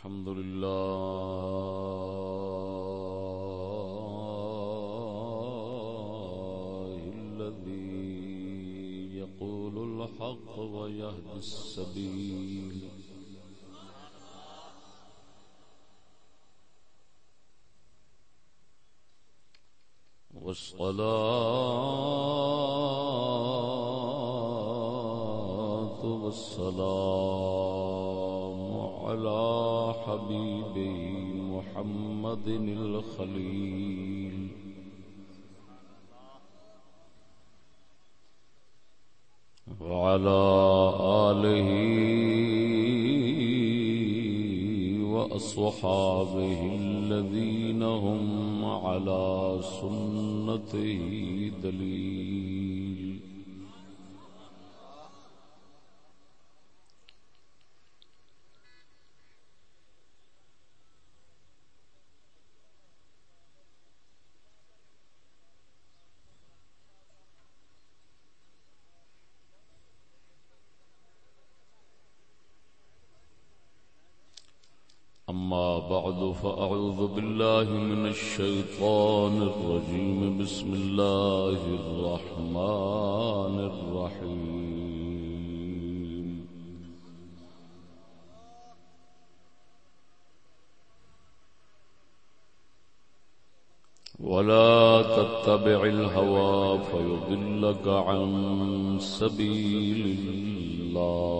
الحمد لله الذي يقول الحق ويهدي السبيل. والصلاة محمد الخليل وعلى آله وأصحابه الذين هم على سنته دليل أما بعد فأعوذ بالله من الشيطان الرجيم. بسم الله الرحمن الرحيم. ولا تتبع الهوى فيضلك عن سبيل الله.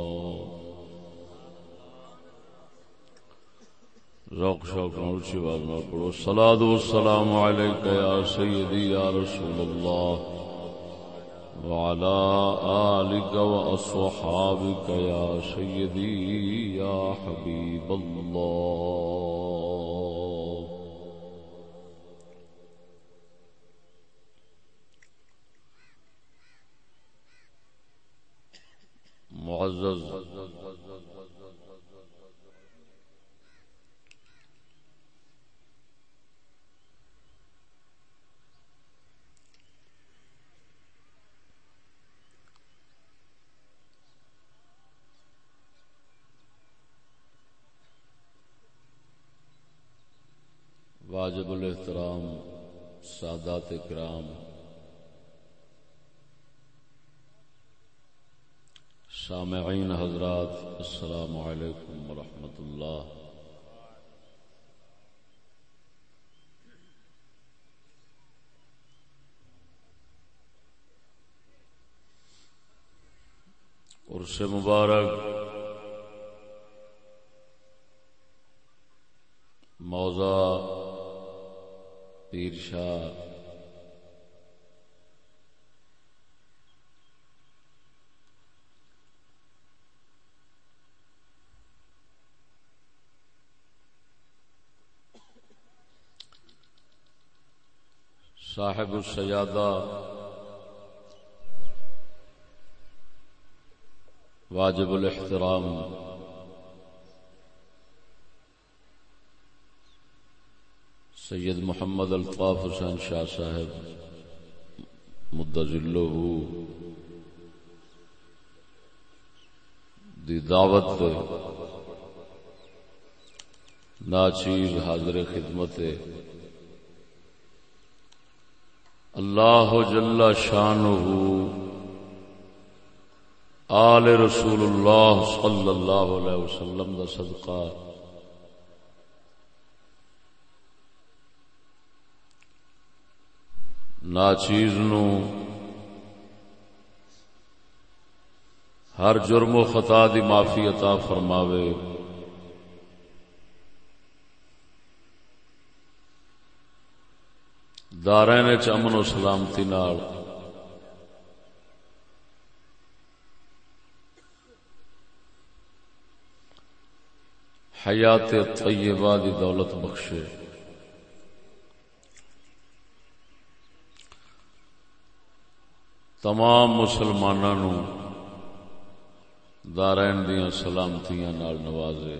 ذوق شوق اونچی آواز میں پڑھو۔ الصلاة والسلام عليك يا سيدي يا رسول الله وعلى آلك وأصحابك يا سيدي يا حبيب الله معزز واجب الاحترام سادات کرام۔ سامعین حضرات السلام علیکم ورحمۃ اللہ۔ عرس مبارک موضع پیر شاہ۔ صاحب السیادہ۔ واجب الاحترام۔ سید محمد الطاف حسین شاہ صاحب مدلو دی دعوت ناچیز حاضر خدمت اللہ جل شان آل رسول اللہ صلی اللہ علیہ وسلم دا صدقہ۔ ناچیز نو۔ ہر جرم و خطا دی معافی عطا فرماوے۔ دارین چمن و سلامتی نال۔ حیات طیبہ دی دولت بخشے۔ تمام مسلمانوں دارائن دیا سلامتیاں نال نوازے۔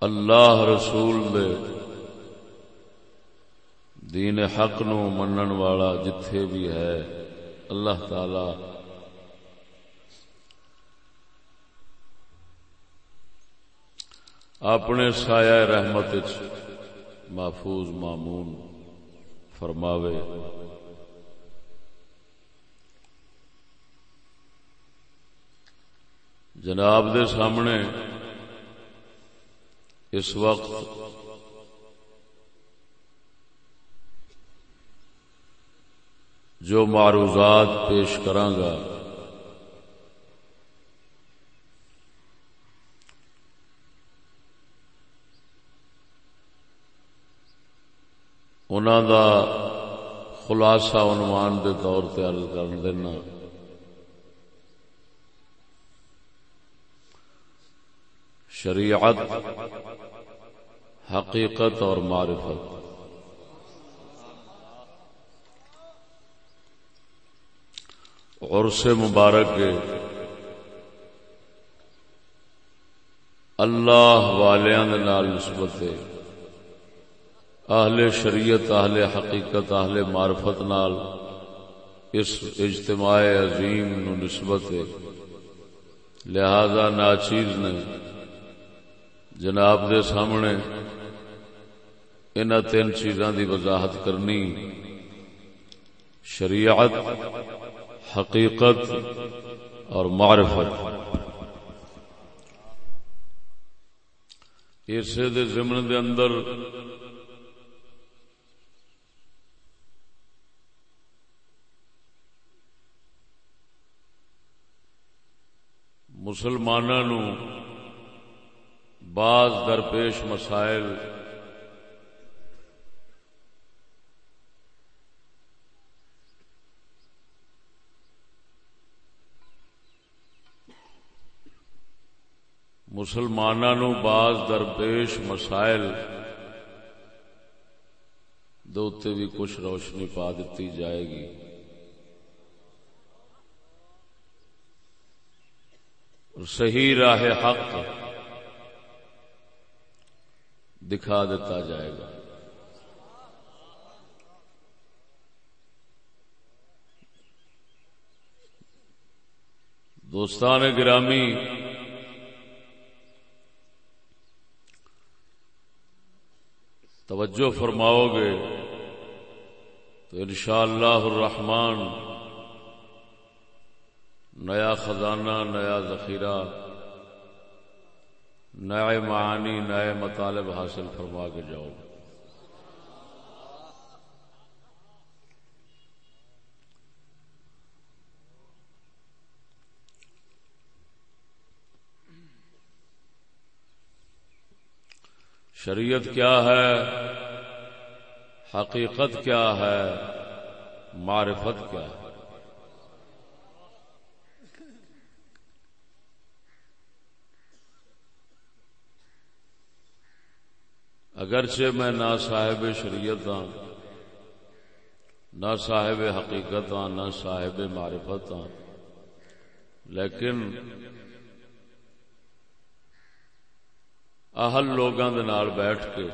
اللہ رسول دے دین حق نو منن والا جتھے بھی ہے، اللہ تعالی اپنے سایہ رحمت محفوظ معمون فرماوے۔ جناب دے سامنے اس وقت جو معروضات پیش کرانگا انہوں دا خلاصہ عنوان دے طور تیار کر دینا۔ شریعت، حقیقت اور معرفت۔ اور سے مبارک اللہ والیاں نال نسبت اہل شریعت، اہل حقیقت، اہل معرفت نال اس اجتماع عظیم نو نسبت لہذا ناچیز نے جناب دے سامنے ان تین چیزاں دی وضاحت کرنی۔ شریعت، حقیقت اور معرفت۔ اسے دے ضمن دے اندر مسلمانوں بعض درپیش مسائل مسلمانوں بعض درپیش مسائل دوتے بھی کچھ روشنی پا دیتی جائے گی۔ اور صحیح راہ حق دکھا دیتا جائے گا۔ دوستان گرامی، توجہ فرماؤ گے تو انشاءاللہ اللہ الرحمن نیا خزانہ، نیا ذخیرہ، نئے معانی، نئے مطالب حاصل فرما کے جاؤ۔ شریعت کیا ہے؟ حقیقت کیا ہے؟ معرفت کیا ہے؟ اگرچہ میں نہ صاحب شریعت ہاں نہ صاحب حقیقت ہاں نہ صاحب معرفت ہاں لیکن اہل لوگوں کے بیٹھ کے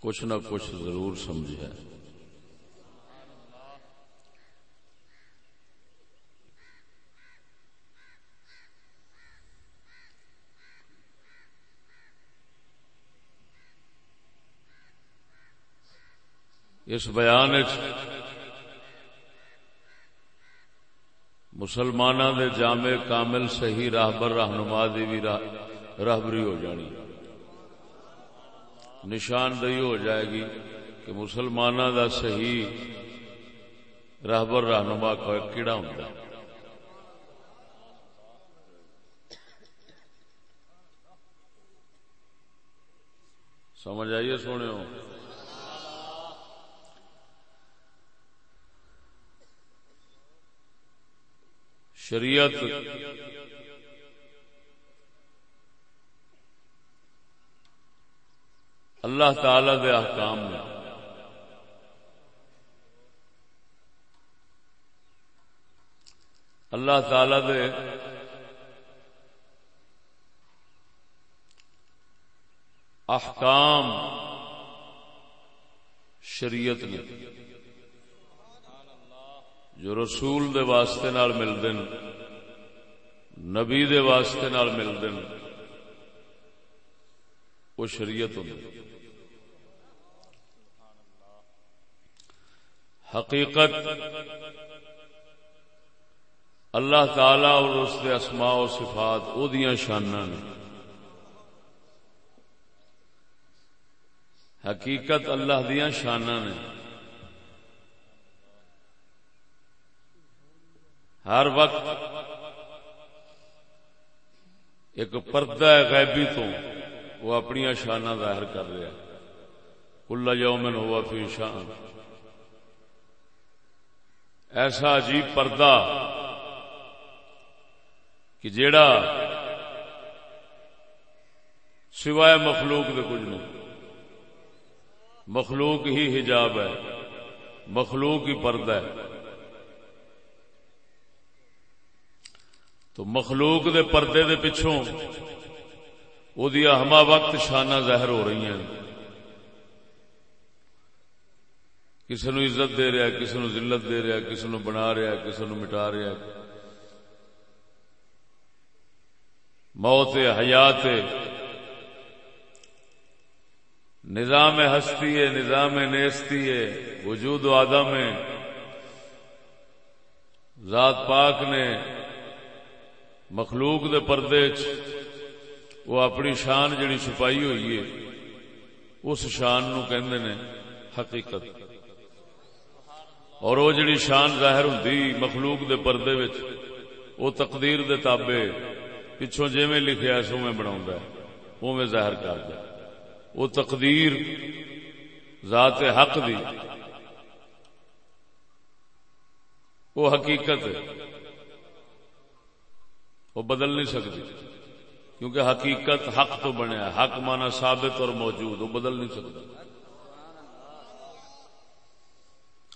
کچھ نہ کچھ ضرور سمجھا اس بیان مسلمانوں دے جامع کامل صحیح راہبر رہنما دی بھی راہبری ہو جانی۔ نشاندہی ہو جائے گی کہ مسلمانوں دا صحیح راہبر رہنما کیڑا ہوں سمجھ آئیے سونے ہو؟ شریعت اللہ تعالی دے احکام میں۔ اللہ تعالی دے احکام شریعت نے جو رسول دے واسطے نال ملتے نبی دے واسطے نال ملتے وہ شریعت ہوں حقیقت، اللہ تعالی اور اس کے اسماء و صفات او دیاں شانہ نے۔ حقیقت اللہ دیا شانہ نے۔ ہر وقت ایک پردہ غیبی تو وہ اپنی شانہ ظاہر کر رہا کلا یومن ہوا فی شان۔ ایسا عجیب پردہ کہ جیڑا سوائے مخلوق دے کچھ نہیں۔ مخلوق ہی حجاب ہے، مخلوق ہی پردہ ہے۔ تو مخلوق دے پردے دے پچھوں وہ ہما وقت شانہ ظاہر ہو رہی ہیں۔ کسی نو عزت دے رہا کسی نو ذلت دے رہا کسی نو بنا رہا کسی نو مٹا رہا موت حیات، نظام ہستی ہے، نظام نیستی ہے، وجود و آدم ہے۔ ذات پاک نے مخلوق دے پردے چ وہ اپنی شان جڑی چھپائی ہوئی ہے، اس شان نو کہندے نے حقیقت۔ اور وہ جڑی شان ظاہر ہوں مخلوق دے پردے وچ، وہ تقدیر دے تابے پچھوں جیویں لکھیا سو میں بنا اوے ظاہر کر دیا وہ تقدیر ذات حق دی۔ وہ حقیقت ہے۔ وہ بدل نہیں سکتی۔ کیونکہ حقیقت حق تو بنیا حق مانا ثابت اور موجود، وہ بدل نہیں سکتا۔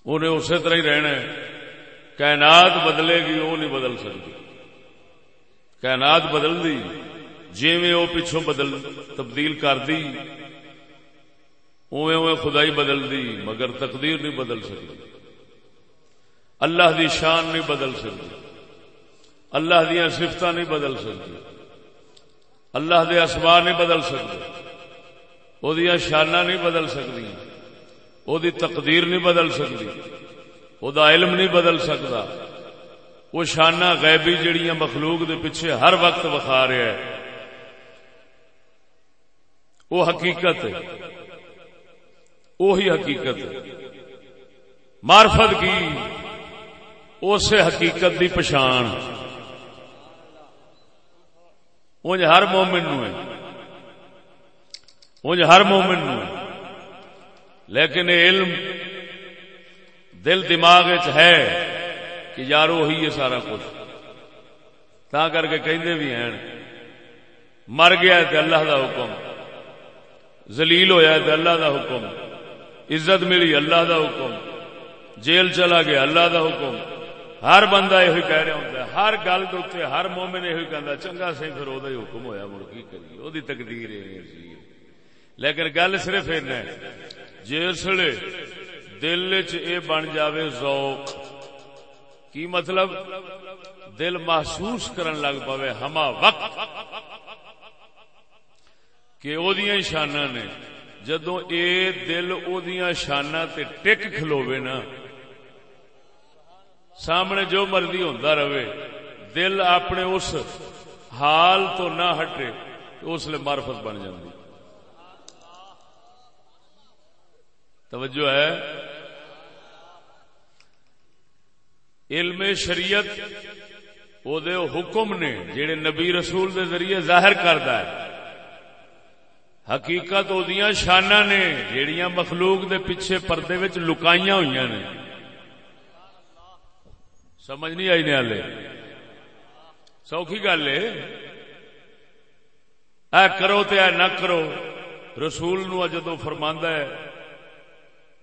انہیں اسی طرح ہی رہنا ہے۔ کائنات بدلے گی، وہ نہیں بدل سکتی۔ کائنات بدل دی جی میں وہ پچھوں بدل، تبدیل کر دی۔ اوے اوے خدائی بدل دی، مگر تقدیر نہیں بدل سکتی۔ اللہ دی شان نہیں بدل سکتی۔ اللہ دیا سفت نہیں بدل سکتی اللہ دے اسبا نہیں بدل سکتے وہ شانہ نہیں بدل سکتی وہ تقدیر نہیں بدل سکتی وہ علم نہیں بدل سکتا وہ شانہ غیبی جڑیاں مخلوق دے پیچھے ہر وقت بخا رہا ہے۔ وہ حقیقت ہے۔ وہی حقیقت مارفت کی۔ اس حقیقت دی پچھان انج ہر مومن نو ہے۔ انج ہر مومن نو ہے۔ لیکن علم دل دماغ ہے کہ یار وہی ہے سارا کچھ۔ تا کر کے کہندے بھی ہیں، مر گیا تے اللہ دا حکم۔ ذلیل ہویا تے اللہ دا حکم۔ عزت ملی، اللہ دا حکم۔ جیل چلا گیا، اللہ دا حکم۔ ہر بندہ یہ کہہ رہا ہوں ہر گل کے ہر مومن یہ کہہ چنگا سی پھر وہ حکم ہوا مڑ کی کریے؟ وہ تقدیر لیکن گل صرف ایسا جسے دل چ بن جاوے ذوق، کی مطلب؟ دل محسوس کرن لگ پاوے ہما وقت کہ وہ شانہ نے جدو اے دل او شانہ تے ٹک کھلوے نا سامنے جو مرضی ہوتا رہے، دل اپنے اس حال تو نہ ہٹے تو اس لیے مارفت بن جاتی توجہ ہے۔ علم شریعت او دے حکم نے جڑے نبی رسول دے ذریعے ظاہر کرتا ہے۔ حقیقت وہ شانہ نے جیڑیاں مخلوق دے پیچھے پردے وچ لکائیاں ہوئی نے۔ سمجھ نہیں آئی نے سوکھی گل ہے۔ اے کرو تے اے نہ کرو۔ رسول نو جدو فرما ہے،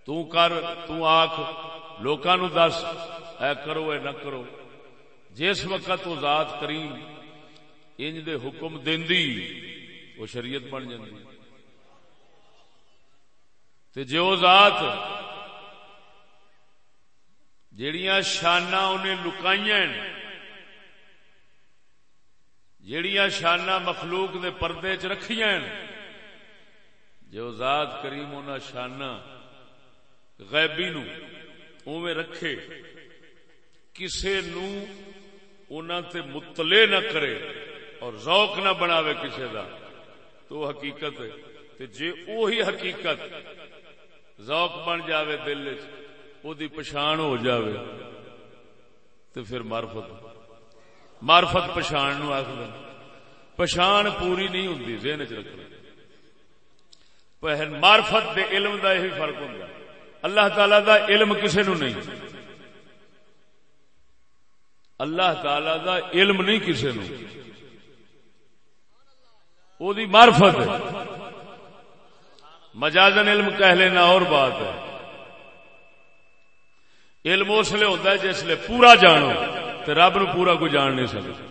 تو کر، تو آخ لوکاں نو دس۔ اے کرو، اے نہ کرو۔ جس وقت وہ ذات کریم انج دے حکم دیندی وہ شریعت بن جاندی۔ تے جو ذات جیڑیاں شانہ انہیں لکائیاں جیڑیاں شانہ مخلوق دے پردے چ رکھیاں جو ذات کریم انہاں شانہ غیبی نو اوے رکھے، کسے نو انہاں تے مطلع نہ کرے اور ذوق نہ بناوے کسے دا، تو حقیقت ہے۔ تے جے اوہی حقیقت ذوق بن جاوے دل وچ او دی پہچان ہو جاوے تے پھر معرفت معرفت پہچان نو آکھدے پہچان پوری نہیں ہوندی ذہن وچ رکھنا پہن معرفت دے علم دا یہی فرق ہوندا اللہ تعالی دا علم کسے نو نہیں اللہ تعالی دا علم نہیں کسے نو او دی معرفت ہے مجازن علم کہہ لینا اور بات ہے علم اس لیے ہوتا ہے جس لیے پورا جانو تو رب نو پورا کوئی جان نہیں سکتا۔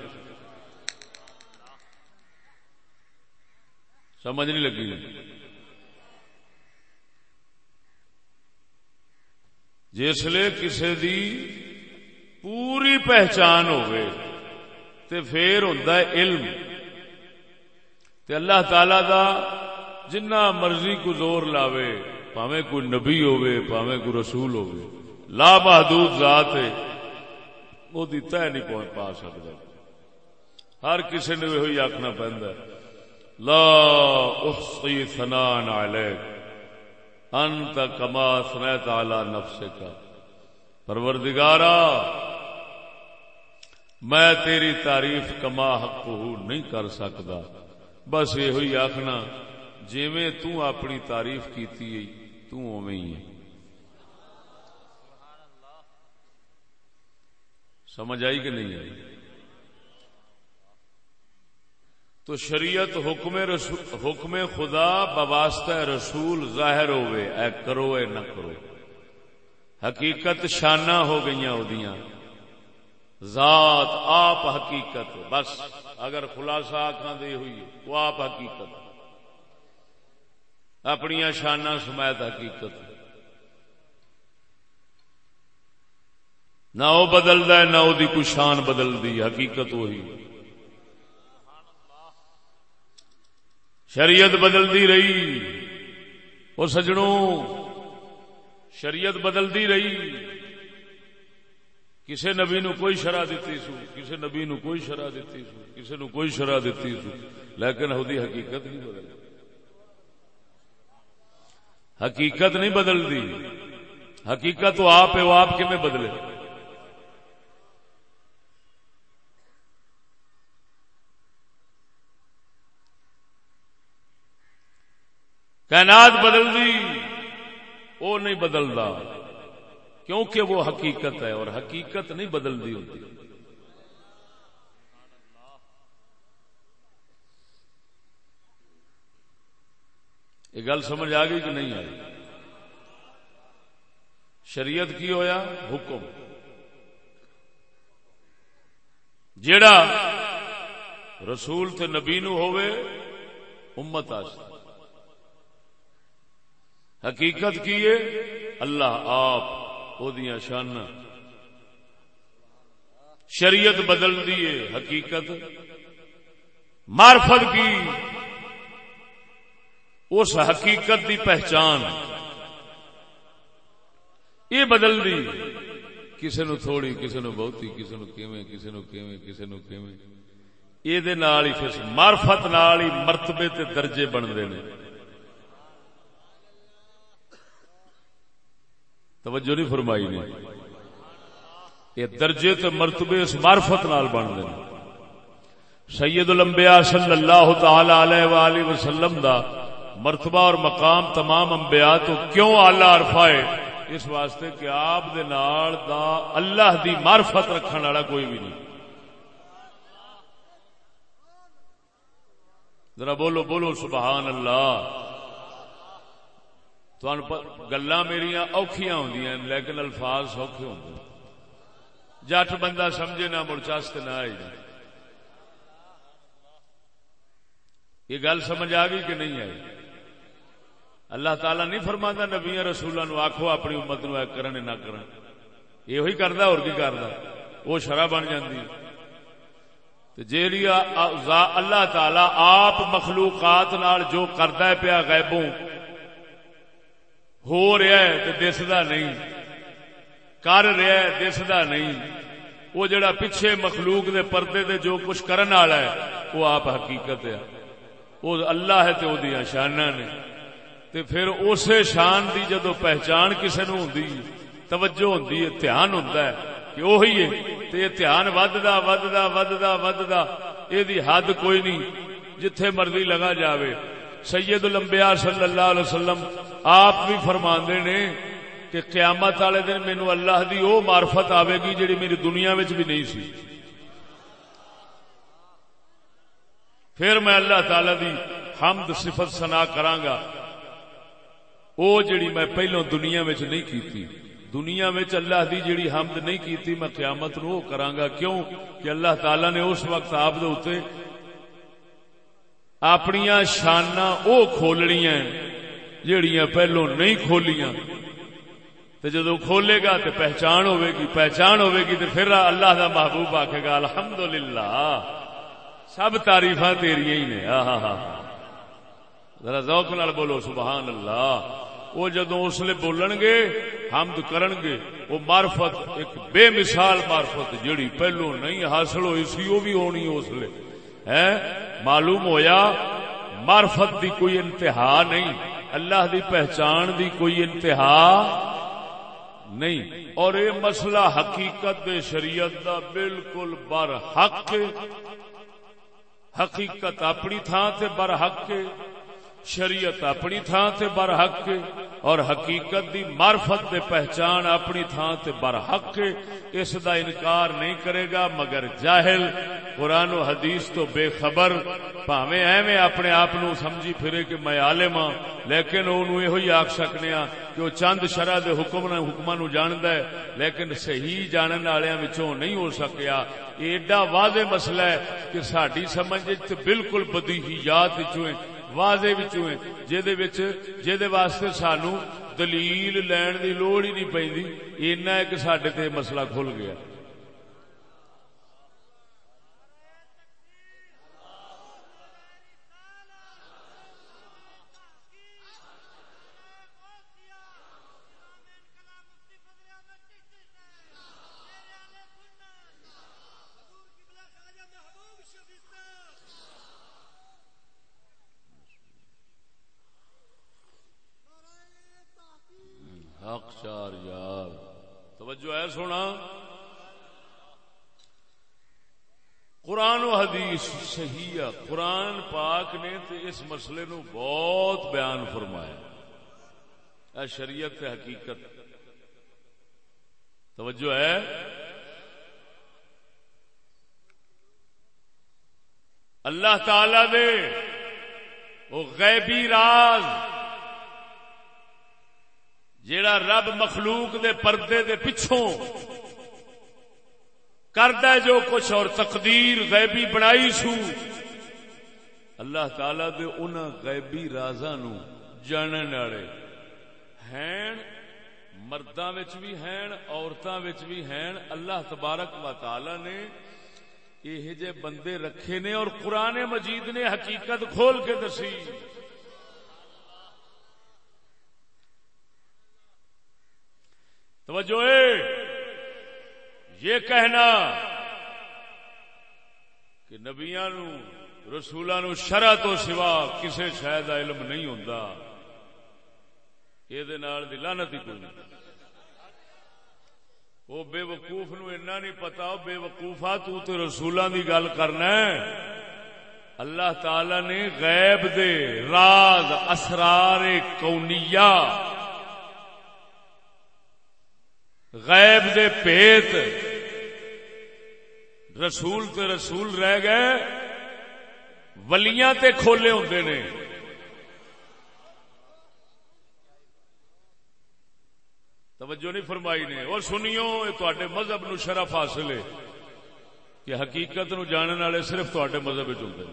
سمجھ نہیں لگی۔ جس لیے کسی دی پوری پہچان ہوئے تے پھر ہوتا ہے علم۔ تے اللہ تعالی دا جنہ مرضی کو زور لاوے، پاوے کوئی نبی ہوئے، پاوے کوئی رسول ہوئے۔ لا محدود ذات ہے، وہ طے نہیں پہنچ پا سکتا۔ ہر کسی نے وہی آخنا پہنتا لا احصی ثنان علیک، انت کما سنیت علی نفس کا پروردگارا، میں تیری تعریف کما حق نہیں کر سکتا۔ بس یہ آخنا جیویں تو اپنی تعریف کیتی تو اوویں ہی ہے۔ سمجھ آئی کہ نہیں آئی؟ تو شریعت حکم حکم خدا بواسطہ رسول ظاہر ہوئے، اے کرو اے نہ کرو۔ حقیقت شانہ ہو گئی ذات آپ حقیقت، بس اگر خلاصہ آخان دے ہوئی وہ آپ حقیقت۔ اپنی شانہ سمیت حقیقت۔ نہ وہ بدلتا ہے، نہ وہ کوئی شان بدلتی، حقیقت وہی۔ شریعت بدلتی رہی۔ وہ سجڑوں شریعت بدلتی رہی۔ کسی نبی نو کوئی شرح دیتی سو کسی نبی نو کوئی شرح دیتی سو کسی نو کوئی شرح دیتی سو۔ لیکن وہ حقیقت نہیں بدلتی۔ حقیقت نہیں بدلتی۔ حقیقت تو آپ ہے، وہ آپ کے بدلے؟ کائنات بدل دی وہ نہیں بدلتا، کیونکہ وہ حقیقت ہے اور حقیقت نہیں بدلتی ہوتی۔ یہ گل سمجھ آ گئی کہ نہیں آئی؟ شریعت کی ہویا؟ حکم۔ جیڑا رسول تے نبی نو ہوئے امت آستا حقیقت کی ہے؟ اللہ آپ شان شریعت بدل دیے حقیقت۔ معرفت کی۔ اس حقیقت دی پہچان۔ یہ بدل دی۔ کسی نو تھوڑی، کسی نو بہتی، کسی نو کیویں، کسی نو کیویں، کسی نو کیویں۔ یہ دے نال ہی معرفت نال ہی مرتبے تے درجے بندے نے توجہ نہیں فرمائی نے۔ یہ درجے تے مرتبے اس معرفت نال بن گئے سید الانبیاء صلی اللہ تعالی علیہ وآلہ وسلم دا مرتبہ اور مقام تمام انبیاء تو کیوں اعلی عرفہ ہے؟ اس واسطے کہ آپ دے نال دا اللہ دی معرفت رکھن والا کوئی بھی نہیں۔ ذرا بولو بولو، سبحان اللہ۔ گلا میری اوکھیاں ہوں لیکن الفاظ سوکھے ہوں جٹ بندہ سمجھے نہ مرچاست نہ آئی یہ گل سمجھ آ گئی کہ نہیں آئی؟ اللہ تعالیٰ نہیں فرما نبیا رسولوں آخو اپنی امت نو کرن نہ کرن۔ یہ کردا، اور کی کردا؟ وہ شرح بن جاندی۔ جیڑی اللہ تعالی آپ مخلوقات نال جو کردا ہے پیا غیبوں ہو رہا ہے تو دسدا نہیں، کر رہا ہے دسدا نہیں۔ وہ جڑا پیچھے مخلوق دے پردے دے جو کچھ کرن والا ہے، وہ آپ حقیقت ہے۔ وہ اللہ ہے تو شانہ نے۔ تے پھر اسے شان دی جدو پہچان کسی نو ہوں توجہ ہوں دھیان ہوں کہ وہی ہے۔ تے دھیان وددا وددا وددا وددا، یہ حد کوئی نہیں، جتھے مرضی لگا جاوے۔ سید الانبیاء صلی اللہ علیہ وسلم، آپ بھی فرما نے کہ قیامت والے دن مینو اللہ دی او معرفت آئے گی جیڑی میری دنیا بھی نہیں سی۔ پھر میں اللہ تعالی دی حمد، صفت سنا کرانگا او جڑی میں پہلو دنیا میں نہیں کیتی، دنیا میں اللہ دی جڑی حمد نہیں کیتی، میں قیامت نو کرانگا کیوں؟ کہ اللہ تعالی نے اس وقت آپ دے ہوتے اپنی شانا او کھولنیاں جڑیاں پہلو نہیں کھولیاں۔ تو جدو کھولے گا تو پہچان ہوے گی، پہچان ہوے گی تو پھر اللہ دا محبوب آکھے گا، الحمدللہ، سب تاریف تیریا ہی نے۔ ذرا ذوق نال بولو سبحان اللہ وہ جدو اس لیے بولن گے، حمد کرن گے وہ مارفت ایک بے مثال مارفت جڑی پہلو نہیں حاصل ہوئی سی وہ بھی ہونی اس لیے معلوم ہویا معرفت دی کوئی انتہا نہیں، اللہ دی پہچان دی کوئی انتہا نہیں۔ اور یہ مسئلہ حقیقت دے شریعت دا بالکل بر حق حقیقت اپنی تھان سے برحق۔ کے شریعت اپنی تھان سے برحق کے اور حقیقت دی معرفت دے پہچان اپنی تھان سے برحق کے اس دا انکار نہیں کرے گا، مگر جاہل، قرآن و حدیث تو بے خبر پاوے ایویں اپنے آپ نو سمجھی پھرے کہ میں عالم ہاں لیکن انہوں یہ آخ سکنے ہاں کہ وہ چند شرح دے حکم حکم نو جاندا ہے، لیکن صحیح جانن والےاں وچوں نہیں ہو سکیا۔ ایڈا واضح مسئلہ ہے کہ ساری سمجھ بالکل بدیہیات وچوں واضح وچوں جے وچ جے واسطے سانو دلیل لین دی لوڑ ہی نہیں پیندی اینا ایک کہ ساڈے تے مسئلہ کھل گیا۔ توجہ سونا۔ قرآن و حدیث صحیح ہے۔ قرآن پاک نے تے اس مسئلے نو بہت بیان فرمایا۔ اے شریعت حقیقت۔ توجہ ہے۔ اللہ تعالی دے وہ غیبی راز جیڑا رب مخلوق دے پردے دے پچھوں کرد جو کچھ اور تقدیر غیبی بنائی سو، اللہ تعالی دے ان غیبی رازاں نو جانن والے ہیں مرداں وچ بھی ہیں عورتاں وچ بھی ہیں اللہ تبارک و تعالی نے یہ جے بندے رکھے نے اور قرآن مجید نے حقیقت کھول کے دسی۔ توجہ اے یہ کہنا کہ نبیا رسولوں نو شرع تو سوا کسی شاید علم نہیں ہوں یہ لانت ہی کوئی نہیں۔ وہ بے وقوف نو اینا نہیں پتا بے وقوفا تو رسولوں کی گل کرنا اللہ تعالی نے غیب دے راز، اسرار کونیا غیب دے پیت رسول تے رسول رہ گئے، ولیاں تے کھولے ہوندے نے۔ توجہ نہیں فرمائی نے۔ اور سنیو تے مذہب نو شرف حاصل ہے کہ حقیقت نو جاننے والے صرف تے مذہب چلتے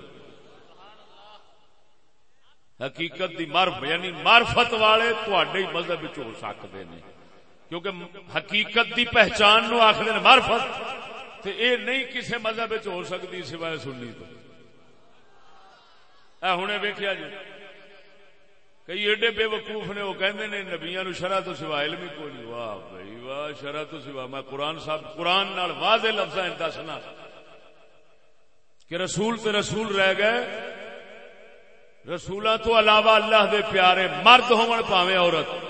حقیقت دی مرف یعنی معرفت والے تے مذہب ہو سکتے ہیں کیونکہ حقیقت دی پہچان نو آخر معرفت تے اے نہیں کسی مذہب ہو سکتی سوائے سننی تو۔ ہوں ویکیا جی کئی ایڈے بے وقوف نے، وہ کہندے نے نبیاں نو شرع تو سوا علم ہی کوئی نہیں۔ واہ بھائی، واہ، شرع تو سوا۔ میں قرآن صاحب، قرآن نال واضح لفظ دسنا کہ رسول تے رسول رہ گئے۔ رسولوں تو علاوہ اللہ دے پیارے مرد ہون پاوے عورت۔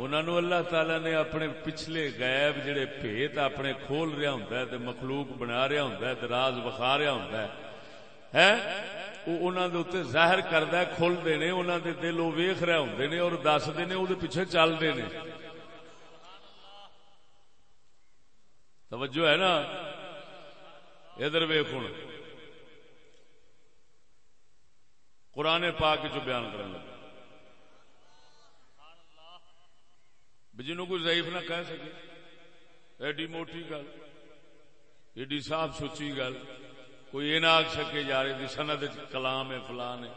انہوں اللہ تعالی نے اپنے پچھلے غیب جڑے پیت اپنے کھول رہا ہوں مخلوق بنا رہا ہوں راز بخا رہا ہوں وہ ظاہر کرد کھلتے نے انہوں دے دل وہ ویخ رہے ہوں نے اور دستے نے وہ پیچھے چلتے نے۔ توجہ ہے نا؟ ادھر ویخ ہوں قرآن پاک چ بیان کرنے لگا۔ جنوں کوئی ضعیف نہ کہہ سکے۔ ایڈی موٹی گل، ایڈی صاف سوچی گل۔ کوئی یہ نہ آخ سکے، یار، یہ سند کلام ہے، فلان ہے۔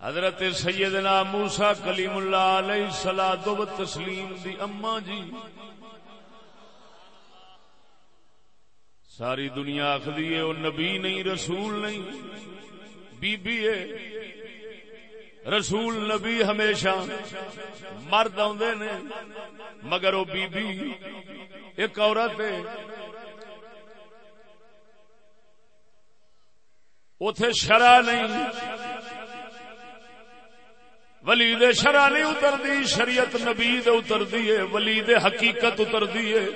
حضرت سیدنا موسا کلیم اللہ علیہ سلا دو تسلیم دی اما جی۔ ساری دنیا آخری ہے، وہ نبی نہیں، رسول نہیں بی بی ہے۔ رسول نبی ہمیشہ مرد آدھے نے، مگر وہ بی بی ایک عورت ہے۔ اتے شرع نہیں۔ ولی دے شرع نہیں اترتی، شریعت نبی دے اترتی ہے، ولی دے حقیقت اترتی ہے۔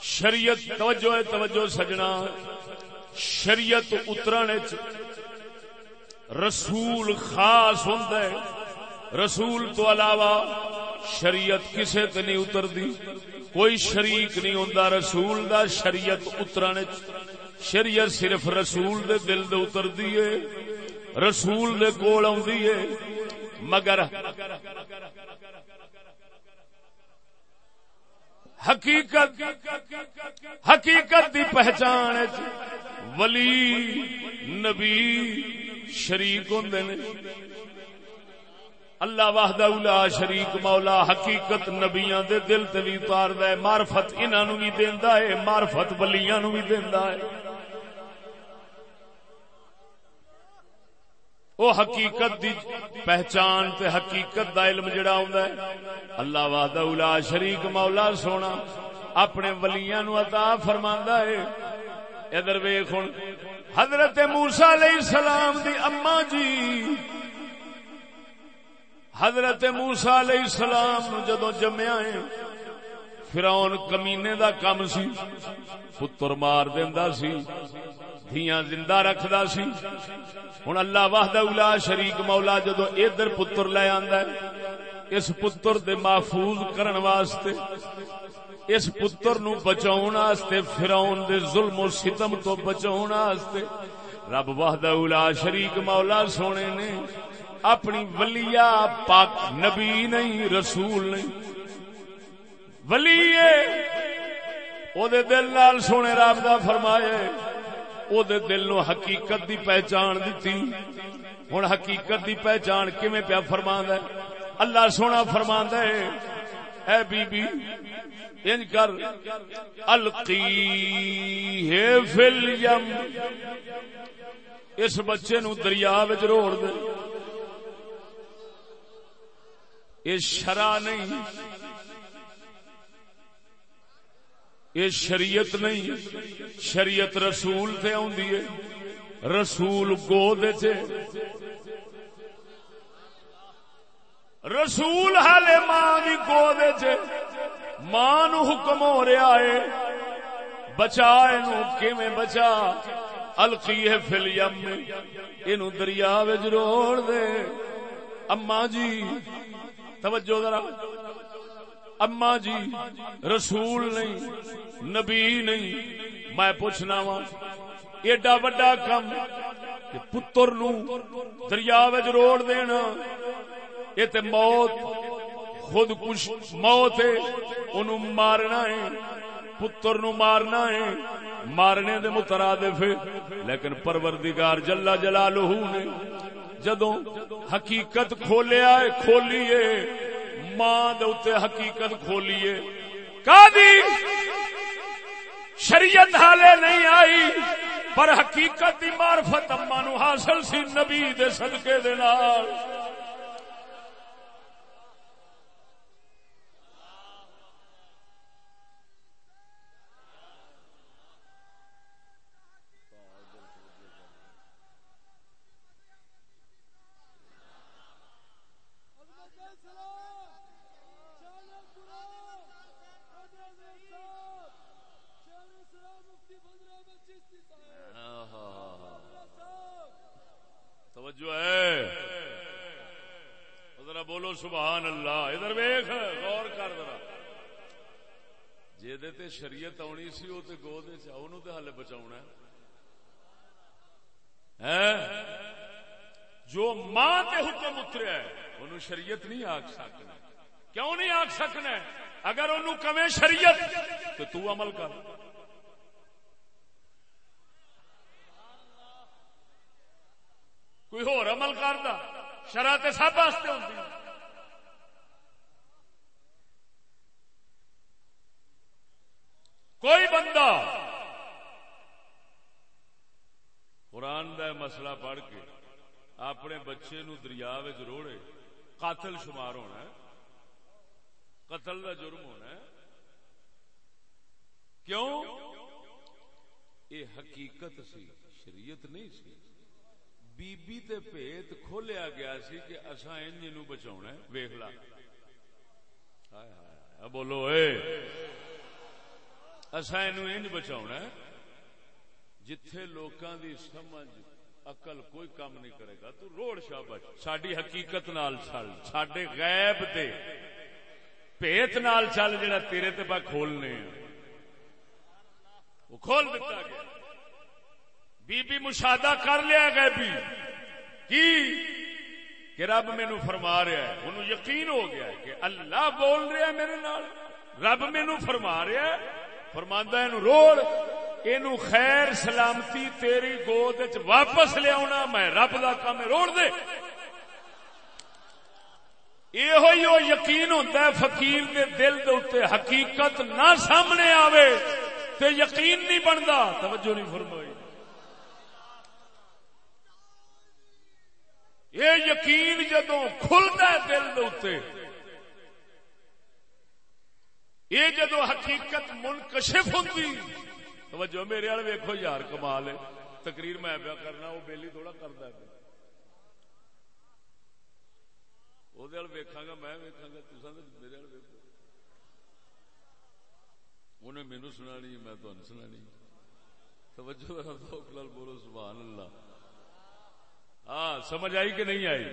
شریعت، توجہ ہے، توجہ سجنا۔ شریعت اترنے رسول خاص ہوں رسول تو علاوہ شریعت کسے تے نہیں اترتی کوئی شریک نہیں ہوں رسول دا شریعت اترنے شریعت صرف رسول دے دل دے اتر دیے رسول دے کول آدھی مگر حقیقت حقیقت دی پہچان ولی، نبی شریک ہوں اللہ واہد الا شریک، مولا حقیقت نبیاں دے دل تے بھی اتار دے معرفت انہاں نو بھی دیندا ہے، معرفت ولیاں نو بھی دیندا ہے۔ او حقیقت دی پہچان تے حقیقت دا علم جڑا ہوندا ہے۔ اللہ وحدہ لا شریک، مولا سونا، اپنے ولیاں نو عطا فرماندا ہے۔ ادھر ویکھ ہن۔ حضرت موسی علیہ السلام دی اما جی۔ حضرت موسی علیہ السلام نو جدوں جمیا ہے فرعون کمینے دا کم سی، پتر مار دیندا سی، دھیاں زندہ رکھدا سی۔ ہن اللہ وحدہ الا شریک مولا جدو ادھر پتر لے آندا ہے، اس پتر دے محفوظ کرن واسطے اس پتر نو بچاون واسطے، فرعون دے ظلم و ستم تو بچاون واسطے۔ رب وحدہ الا شریک مولا سونے نے اپنی ولیا پاک نبی نہیں، رسول نہیں۔ ولی او دے دل نال سونے رب دا فرمائے او دے دل نو حقیقت دی پہچان دیتی ہوں حقیقت دی پہچان کیویں پیا فرما ہے؟ اللہ سونا فرما ہے اے بی بی ان کر القی ہے فل یم۔ اس بچے نو دریا وچ روڑ دے۔ یہ شرع نہیں۔ یہ شریعت نہیں۔ شریعت رسول تے آدھی ہے۔ رسول گود رسول ہالے ماں کی گود ماں نو حکم ہو رہا ہے، بچا یہ بچا؟ القی ہے فل یم یہ دریا روڑ دے۔ اما جی توجہ ذرا۔ اما جی رسول نہیں، نبی نہیں۔ میں پوچھنا وا، ایڈا وڈا کم پتر نو دریا روڑ دینا۔ یہ تے موت، خود کچھ موت ہے ان مارنا ہے، پتر نو مارنا ہے، مارنے دے مترادف لیکن پروردگار جلا جلالہ نے جدو حقیقت کھولیا ہے کھولیے ماں دے حقیقت کھولیے کا شریعت حالے نہیں آئی، پر حقیقت دی معرفت اما نو حاصل سی نبی دے صدقے دے نال جو ہے ذرا بولو سبحان اللہ ادھر ویخ غور کر ذرا جی شریعت آنی سی، وہ گود تو ہل بچا جو ماں تے حکم اتریا ہے، انہوں شریعت نہیں آخ سکنا۔ کیوں نہیں آخ سکنا؟ اگر انہوں کمے شریعت، تو تو عمل کر۔ کوئی ہور عمل کرتا شرح تے سب واسطے ہوتی کوئی بندہ قرآن کا مسئلہ پڑھ کے اپنے بچے نو دریا روڑے، قاتل شمار ہونا ہے، قتل کا جرم ہونا ہے۔ کیوں؟ یہ حقیقت سی، شریعت نہیں سی۔ بی بی تے پیت کھولیا گیا سی کہ اصا انج نو بچا ویخ لا۔ بولو، اے۔ اصا انج بچا جتھے لوکاں دی سمجھ اقل کوئی کام نہیں کرے گا، تو روڑ شاہ بچ ساری حقیقت نال چل سڈے غیب دے۔ پیت نال چل جڑا تیرے تے پا کھولنے وہ کھول دیتا گیا۔ بی بی مشاہدہ کر لیا گئے بھی۔ کی؟ کہ رب مینو فرما رہا ہے۔ انہوں یقین ہو گیا ہے کہ اللہ بول رہا ہے میرے نال۔ رب مینو فرما رہا ہے۔ فرماندا ہے روڑ، اینو خیر، سلامتی تیری گود وچ واپس لیا میں رب دا کام روڑ دے۔ یہ یقین ہوتا ہے، فقیر دے دل دے اتنے حقیقت نہ سامنے آوے تے یقین نہیں بنتا توجہ نہیں فرمائی۔ یہ یقین جدو کھلتا ہے دل دے یہ جدو حقیقت منکشف ہوتی توجہ میرے والے ویکو یار کمال ہے۔ تقریر میں پیا کرنا، وہ بیلی تھوڑا کرتا ہے۔ وہ گا، میں ویکا گا میرے والے انہیں مینو سنانی میں سنانی توجہ بولو، سبحان اللہ۔ ہاں سمجھ آئی کہ نہیں آئی؟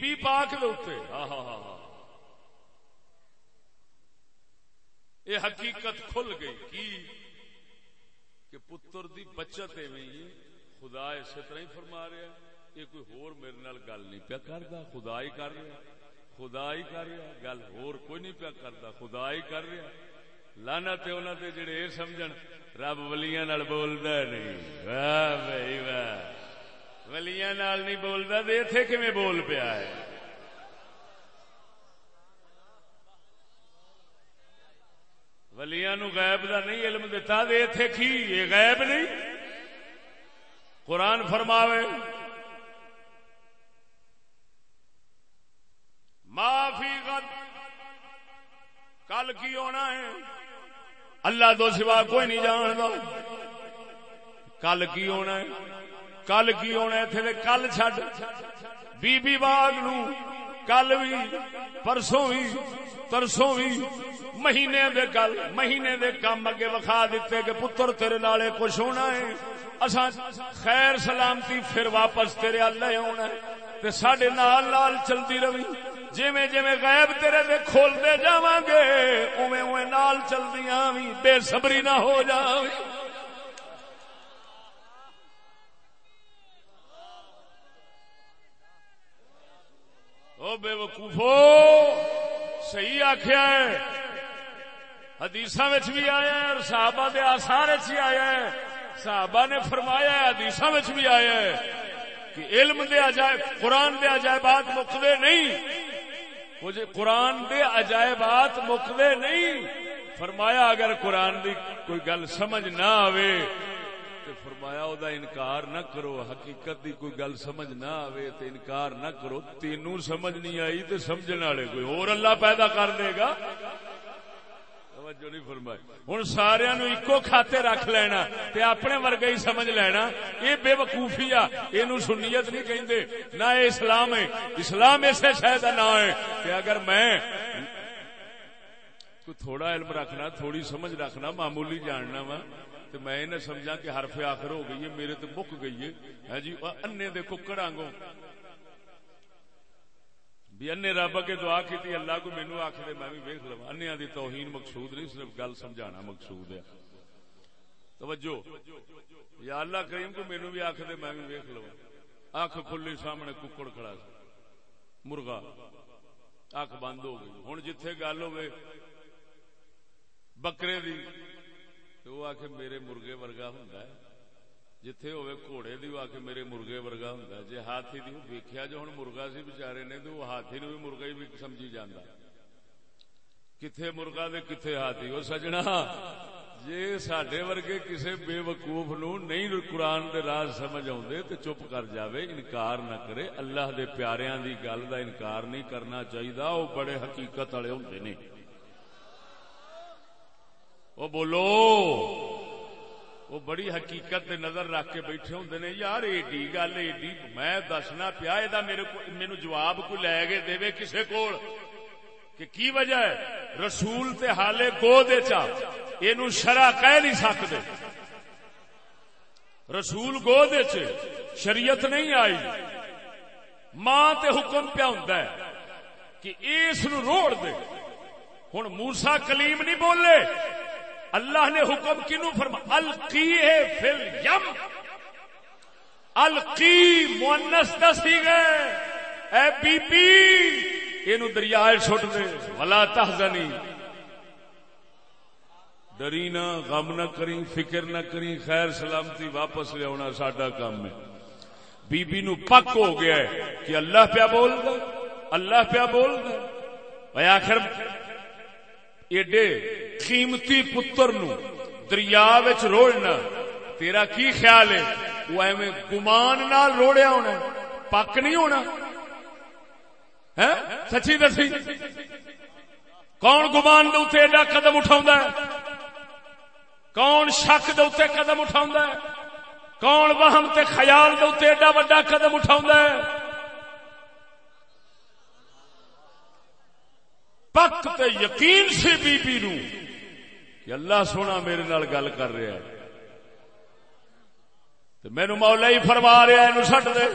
بی پاک دے ہاں ہاں ہاں, ہاں. یہ حقیقت کھل گئی کی کہ پتر دی بچت ایویں خدا اسی طرح ہی فرما رہا یہ کوئی ہور میرے نال گل نہیں پیا کرتا خدا ہی کر رہا خدا ہی کر رہا گل ہور کوئی نہیں پیا کرتا خدا ہی کر رہا لانا تے انہوں نے جڑے یہ سمجھ رب ولیاں نال بولدا نہیں۔ واہ بھائی واہ۔ ولیاں نال نہیں بولدا تے ایتھے کیویں بول پیا ہے؟ ولیاں نو غیب دا نہیں علم دتا تے ایتھے کی؟ یہ غیب نہیں۔ قرآن فرماوے معافی غد، کل کی ہونا ہے؟ اللہ تو سوا کوئی نہیں جانتا کل کی ہونا ہے؟ کل کی ہونا اتنے کل چڈ بی بی باغ نو کل بھی پرسوں بھی ترسوں بھی مہینے دے گل مہینے دے کام اگے وکھا دیتے کہ پتر تیرے نالے کچھ ہونا ہے اصا خیر سلامتی پھر واپس تیرے لے آنا ہے تے ساڈے نال نال چلتی رہی جویں جویں غیب تیرے دے کھولتے جاواں گے اوویں اوویں نال چلدیاں وی بے صبری نہ ہو جاویں او بے وقوفو صحیح آخیا ہے۔ حدیث بھی آیا ہے اور صحابہ دے آسار چ آیا ہے۔ صحابہ نے فرمایا ہے حدیث بھی آیا ہے کہ علم دے عجائب، قرآن دے عجائبات مکدے نہیں۔ مجھے قرآن دے عجائبات مکدے نہیں۔ فرمایا اگر قرآن دی کوئی گل سمجھ نہ آوے فرمایا، او دا انکار نہ کرو، حقیقت دی کوئی گل سمجھ نہ آوے تے انکار نہ کرو۔ تینوں سمجھ نہیں آئی تے سمجھن والے کوئی اور اللہ پیدا کر دے گا؟ ہوں سارا نو ایکو کھاتے رکھ لینا تے اپنے ورگا ہی سمجھ لینا۔ یہ بے وقوفی آ یہ سنیت نہیں کہندے۔ نہ یہ اسلام ہے، اسلام اسے شاید نہ ہے۔ کہ اگر میں تھوڑا علم رکھنا، تھوڑی سمجھ رکھنا، معمولی جاننا وا۔ تو میں نہ سمجھا کہ حرف آخر ہو گئی ہے، میرے تو مک گئی ہے۔ ہاں جی انے دے ککڑ آنگوں بھی انے رب کے دعا کی اللہ کو مینو آخ دے میں بھی ویخ لوا انیا دی توہین مقصود نہیں، صرف گل سمجھانا مقصود ہے۔ توجہ۔ یا اللہ کریم کو مینو بھی آخ دے میں بھی ویخ لوا اکھ کھلی، سامنے ککڑ کھڑا مرغا اکھ بند ہو گئی۔ ہوں جتھے گل ہوئے بکرے دی تو وہ آخ میرے مرغے ورگا ہوں جتھے ہوئے گھوڑے دی آ کے میرے مرغے ورگا ہوں جی ہاتھی دی ویکیا جو ہوں مرغا سی بچارے نے، تو ہاتھی نو بھی مرغا ہی سمجھی جانا کتنے مرغا دے کتنے ہاتھی؟ وہ سجنا جی سڈے ورگے کسی بے وقوف نو نہیں قرآن دے راز سمجھ آدھے تو چپ کر جاوے، انکار نہ کرے۔ اللہ دے پیاریاں دی گل دا انکار نہیں کرنا چاہیے وہ بڑے حقیقت والے ہوں نے۔ وہ بولو۔ وہ بڑی حقیقت نظر رکھ کے بیٹھے ہوں نے، یار ایڈی گل، ایڈی، میں دسنا پیا یہ میرے مینو جواب کو لے گے دے کسے کول۔ کہ کی وجہ ہے؟ رسول تے حالے گو دے چا یہ شرع کہہ نہیں سکتے رسول گو دے چ شریعت نہیں آئی۔ ماں تے حکم پیا ہوں کہ اس نو روڑ دے۔ ہوں موسا کلیم نہیں بولے۔ اللہ نے حکم کنو فرما القی فل یم. القی مونس دسی گئے. اے بی بی یہ دریا چھٹ دے. ولا تحزنی. ڈری نہ، غم نہ کری، فکر نہ کری، خیر سلامتی واپس لیا ساڈا کام ہے. بی بی نو پک ہو گیا ہے کہ اللہ پیا بول دے، اللہ پیا بول دے۔ آخر ایڈے قیمتی پتر نو دریا روڑنا، تیرا کی خیال ہے؟ وہ ایویں گمان نال روڑیا ہونا پک نہیں ہونا۔ سچی دسی؟ کون گمان دے ایڈا قدم اٹھا کون شک دے قدم اٹھا کون وہم تے خیال دے ایڈا وڈا قدم اٹھا پک تے یقین سے بی بی نو کہ اللہ سونا میرے نال گل کر رہا ہے۔ مینو مولا ہی فرما رہا ہے سٹ دے۔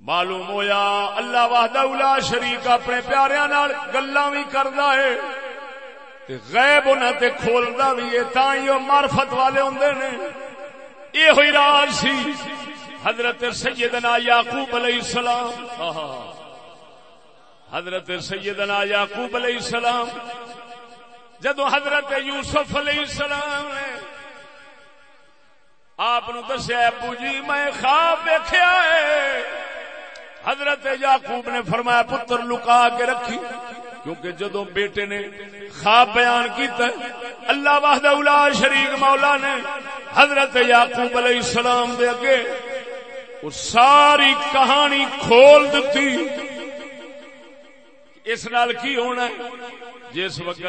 معلوم ہویا اللہ واہدہ اولا شریک اپنے پیاریا گلا بھی کردا ہے۔ تے غیب انہاں تے کھولدا بھی ہے، تاں ہی معرفت والے ہوندے نے۔ یہ ہوئی راز سی حضرت سیدنا یعقوب علیہ السلام۔ آہا حضرت سیدنا یعقوب علیہ السلام، جدو حضرت یوسف علیہ السلام نے آپ دسیا، ابو جی میں خواب دیکھا ہے۔ حضرت یعقوب نے فرمایا، پتر لکا کے رکھی، کیونکہ جدو بیٹے نے خواب بیان کیتا ہے، اللہ واہد الا شریک مولا نے حضرت یعقوب علیہ السلام دے اگے وہ ساری کہانی کھول دیتی اس نال کی ہونا ہے؟ جس وقت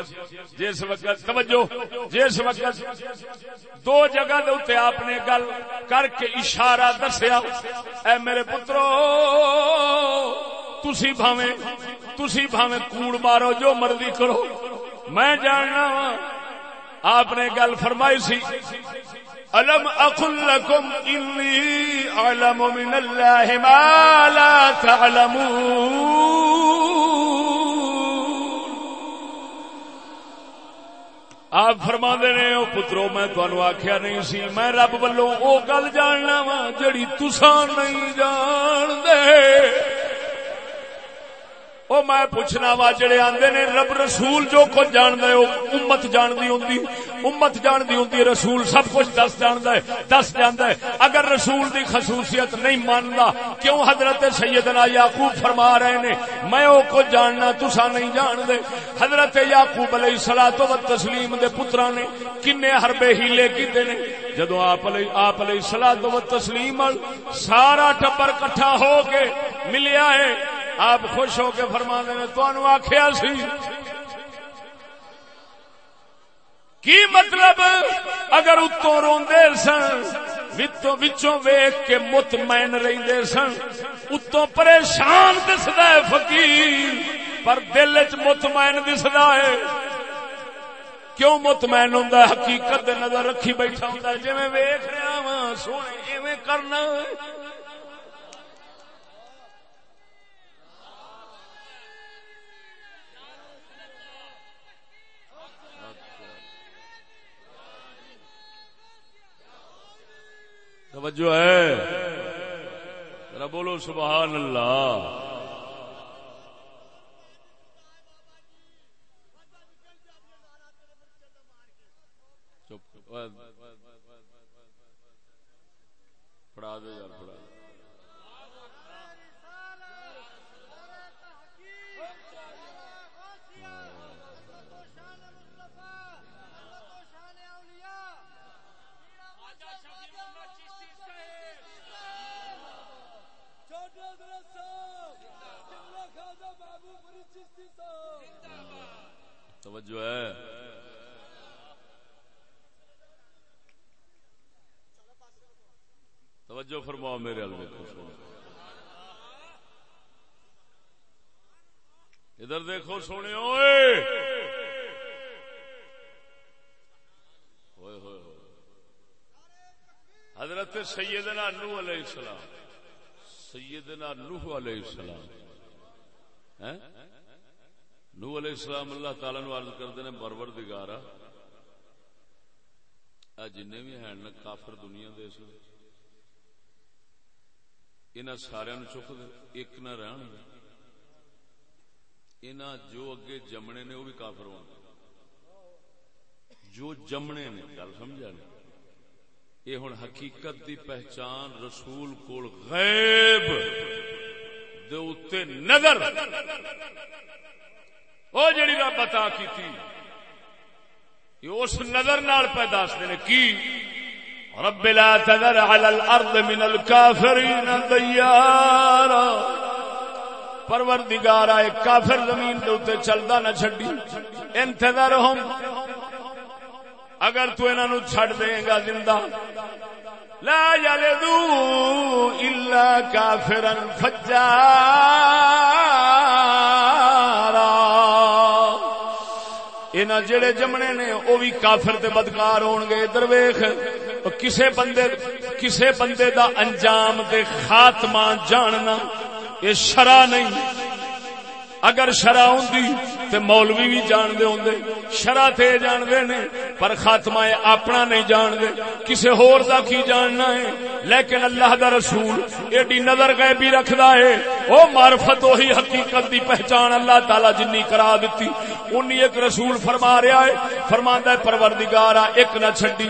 جس وقت توجہ، جس وقت دو جگہ دے آپ نے گل کر کے اشارہ دسیا، اے میرے پترو، تسی بھاویں تسی بھاویں کوڑ مارو، جو مرضی کرو۔ میں جاننا آپ نے گل فرمائی سی۔ الم اقل لكم انی اعلم من اللہ ما لا تعلمون. آپ فرما نے، او پترو، میں تنوع آخیا نہیں سی۔ میں رب ولو او گل جاننا وا جڑی تسا نہیں جان دے او میں پوچھنا وا جڑے آندے نے، رب رسول جو کچھ جاندا ہے، او امت جاندی ہوندی۔ امت جاندی ہوندی رسول سب کچھ دس جاندا ہے، دس جاندا ہے۔ اگر رسول دی خصوصیت نہیں ماندا کیوں حضرت سیدنا یعقوب فرما رہے نے؟ میں او کچھ جاننا تسا نہیں جان دے حضرت یعقوب علیہ الصلوۃ و تسلیم دے پتراں نے کنے حربے ہیلے کیتے نے؟ جدوں آپ علیہ آپ علیہ الصلوۃ و تسلیم سارا ٹبر کٹھا ہو کے ملیا ہے۔ آپ خوش ہو کے فرما دے نے تو آخیا سی کی مطلب؟ اگر اتوں روندے سن وچوں ویخ کے مطمئن رہندے سن، اتوں پریشان دسدا ہے فقیر، پر دل چ مطمئن دسدا ہے۔ کیوں مطمئن ہوں حقیقت نظر رکھی بیٹھا ہوں جی میں ویخ رہا وا سونے، ایویں کرنا۔ توجہ ہے۔ ذرا بولو سبحان اللہ۔ پڑھا دے یار پڑھا توجہ ہے۔ توجہ فرماؤ میرے ادھر دیکھو سونے ہوئے حضرت سیدنا نوح علیہ السلام۔ سیدنا نوح علیہ السلام۔ نو علیہ السلام اللہ تعالی نو عرض کرتے ہیں برور دگارا جن بھی ہیں نا، کافر دنیا دے ان سارا چک دے، ایک نہ رہن ان جو اگے جمنے نے، وہ بھی کافر ہو جو جمنے نے، گل سمجھا یہ ہوں حقیقت دی پہچان رسول کو غیب دے نظر۔ وہ جڑی رب عطا کی تھی اس نظر نال پہ پیدا نے کی؟ رب لا تذر على الارض من الكافرين ديارا پروردگارا ایک کافر زمین دے اوتے چلدا نہ چھڈی۔ انتظارهم اگر تو انہاں نو چھڈ دے گا زندہ۔ لا یلدو الا کافرا فجارا جڑے جمنے نے وہ بھی کافر تے بدکار ہون گے۔ درویخ کسے بندے کسے بندے دا انجام دے خاتمہ جاننا، یہ شرع نہیں۔ اگر شرع ہوں تے مولوی بھی جان دے ہوں دے، شرع تے جان دے نے، پر خاتمہ اپنا نہیں جان دے کسے ہور دا کی جاننا ہے؟ لیکن اللہ دا رسول ایڈی نظر گئے بھی رکھ ہے۔ او معرفت وہی حقیقت دی پہچان اللہ تعالی جنی کرا دیتی انہی ایک رسول فرما رہا ہے فرما ہے، پروردگارا، ایک نہ چھڈی۔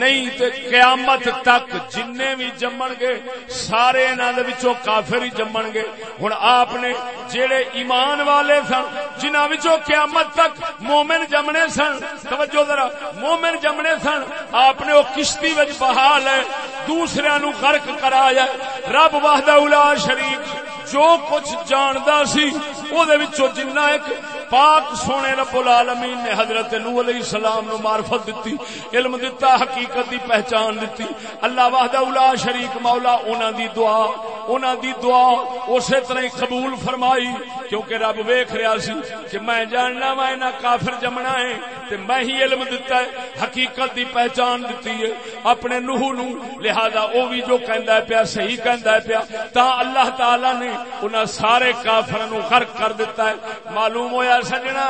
نہیں تے قیامت تک جننے بھی جمن گے، سارے انہاں دے وچوں کافر ہی جمن گے۔ ہن آپ نے جڑے ایمان والے سن، جنہاں وچوں قیامت تک مومن جمنے سن، توجہ ذرا، مومن جمنے سن، آپ نے وہ کشتی وچ بحال ہے دوسرے نو غرق کرایا، رب وحدہ الا شریک جو کچھ جاندا سی، او دے وچوں جنہ ایک پاک سونے رب العالمین نے حضرت نو علیہ السلام نو معرفت دتی، علم دتا، حقیقت دی پہچان دتی۔ اللہ وحدہ الا شریک مولا، انہاں دی دعا، انہاں دی دعا اسی طرح ہی قبول فرمائی۔ کیونکہ رب ویکھ رہا سی کہ میں جاننا وا انہاں کافر جمنا ہے، تے میں ہی علم دتا ہے، حقیقت دی پہچان دتی ہے۔ اپنے نوح نو، لہذا او بھی جو کہندا ہے پیا، صحیح کہندا ہے پیا۔ تا اللہ تعالی نے انہاں سارے کافراں نو غرق کر دیتا ہے۔ معلوم ہویا سجنا؟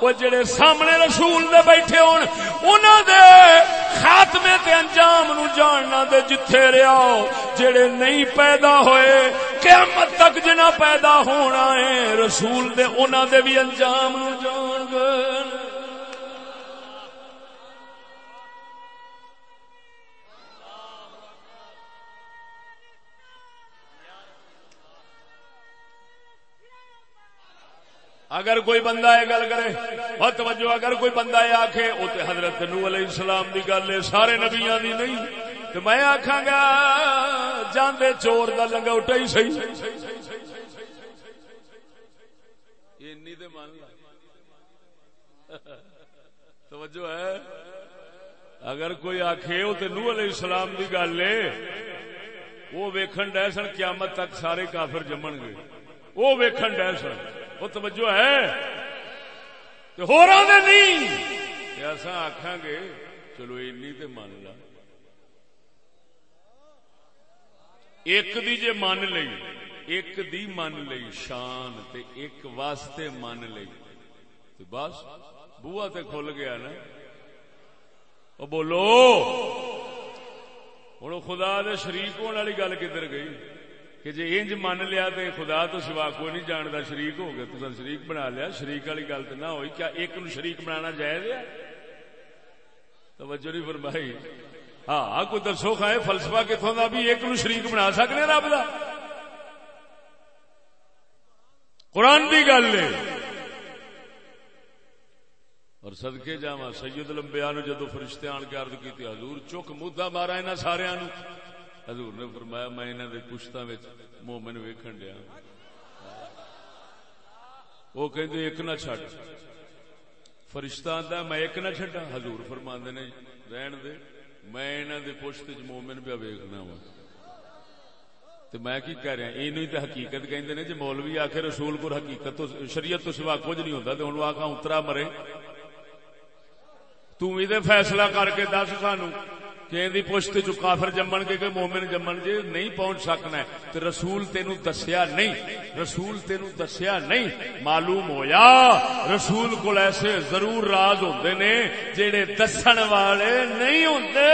وہ جڑے سامنے رسول دے بیٹھے ہون، انہاں دے خاتمے تے انجام نو جاننا دے جتھے رہیا جڑے نہیں پیدا ہوئے، قیامت تک جنا پیدا ہونا ہے، رسول دے، انہاں دے بھی انجام نو جان گئے اگر کوئی بندہ یہ گل کرے توجہ، اگر کوئی بندہ یہ آخے وہ حضرت نو علیہ السلام کی گل ہے، سارے نبیا دی نہیں۔ تو میں آخا گا جانے چور کا لنگوٹا ہی صحیح۔ توجہ ہے۔ اگر کوئی آخے وہ تو نو علیہ السلام کی گل ہے، وہ ویکھن ڈہ سن، قیامت تک سارے کافر جمن گے۔ وہ ویکھن ڈہ سن۔ وہ توجہ ہے ہو رہا نہیں ایسا آخان گے چلو اینی تے مان لا۔ ایک دی جے مان لئی، ایک دی مان لئی شان تے ایک واسطے مان لئی۔ تے بس بوا تے کھل گیا نا۔ وہ بولو ہوں خدا دے شریک ہونے والی گل کدھر گئی؟ کہ جی انج من لیا تو خدا تو سوا کو نہیں جانتا شریک ہو گیا تو شریک بنا لیا۔ شریک والی گل تو نہ ہوئی، کیا ایک نو شریک بنانا جائز ہے؟ توجہ نہیں فرمائی۔ ہاں, ہاں، کوئی دسو کھائے فلسفہ کتوں کا بھی ایک نو شریک بنا سکنے رب کا قرآن کی گل ہے۔ اور سدکے جا سید لمبیا نو جدو فرشتے آن کے ارد کی حضور چک مدا مارا انہوں سارا حضور نے فرمایا میں انہوں نے پشتہ مومن ویکھن دیا وہ کہندے ایک نہ چھٹ فرشتہ آتا میں ایک نہ چھٹا حضور فرما نے، رہن دے، میں انہوں نے پشت چ مومن پہ ویکنا وا۔ تو میں کی کہہ رہا ہاں، یہ تو حقیقت کہندے نے جی مولوی آ رسول کو حقیقت تو، شریعت تو سوا کچھ نہیں ہوتا تو ہوں آخا اترا مرے۔ تم فیصلہ کر کے دس سانو۔ کہ پوچھتے جو کافر جمن کے کہ مومن جمن جے نہیں پہنچ سکنا ہے۔ تو رسول تینو دسیا نہیں۔ رسول تینو دسیا نہیں۔ معلوم ہویا۔ رسول کو ایسے ضرور راز ہوندے نے جڑے دسن والے نہیں ہوندے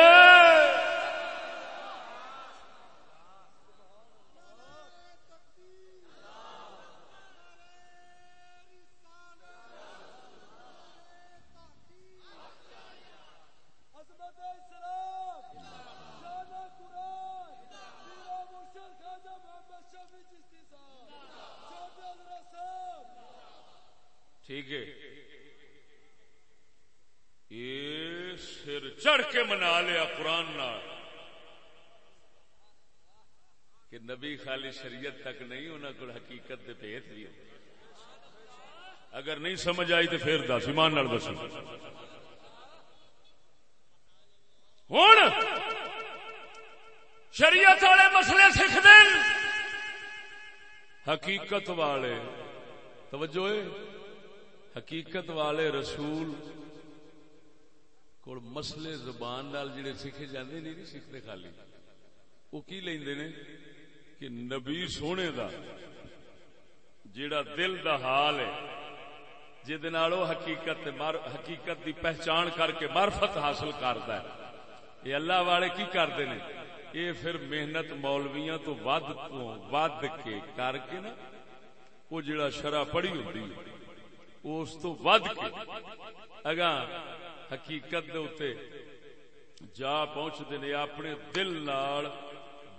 چڑھ کے منا لیا قرآن کہ نبی خالی شریعت تک نہیں انہوں کو حقیقت دے پیت بھی اگر نہیں سمجھ آئی تو پھر دس، ایمان نال دس ہوں شریعت والے مسئلے سیکھ دیں حقیقت والے، توجہ حقیقت والے رسول کو مسلے زبان نال جڑے سیکھے جاندے نہیں نہیں سیکھتے خالی۔ وہ کی لیندے نے؟ کہ نبی سونے دا جڑا دل دا حال ہے جہد حقیقت حقیقت دی پہچان کر کے معرفت حاصل کرتا ہے۔ یہ اللہ والے کی کرتے ہیں یہ پھر محنت مولویاں تو ود تو ود کے کر کے نا وہ جڑا شرح پڑی ہوتی اس تو ود کے۔ اگاں حقیقت دے اتے جا پہنچتے نے اپنے دل نال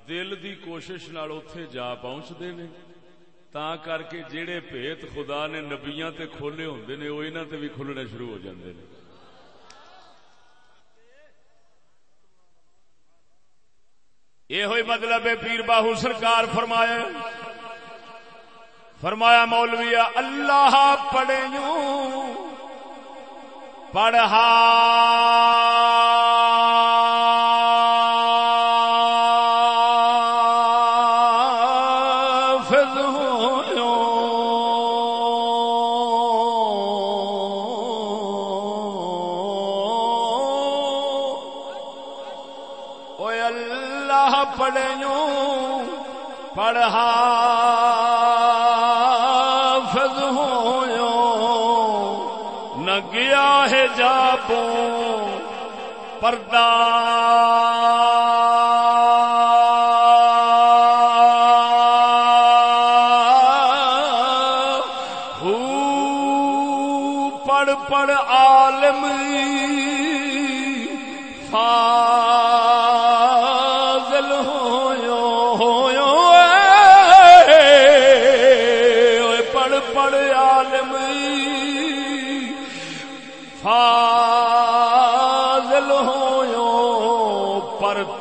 دل دی کوشش نال اتے جا پہنچتے نے۔ تا کر کے جڑے پیت خدا نے نبیاں تے کھولے ہوندے نے وہ انہاں تے بھی کھلنے شروع ہو جاندے نے۔ یہ ہوئی مطلب ہے، پیر باہو سرکار فرمایا فرمایا مولویا، اللہ پڑے یوں، پڑھا۔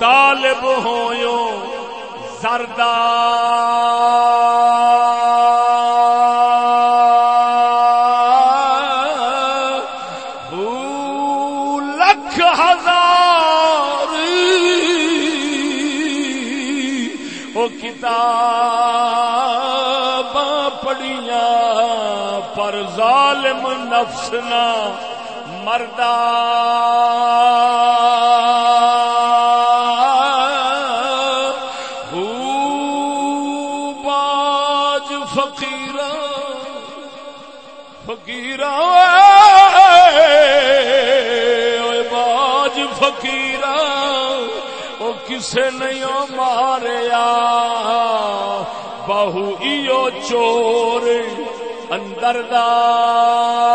طالب ہو سردا لکھ ہزار۔ وہ کتاب پڑیاں پر ظالم نفس نہ مردہ۔ سے نہیں ماریا۔ بہو ایو چور اندر دا۔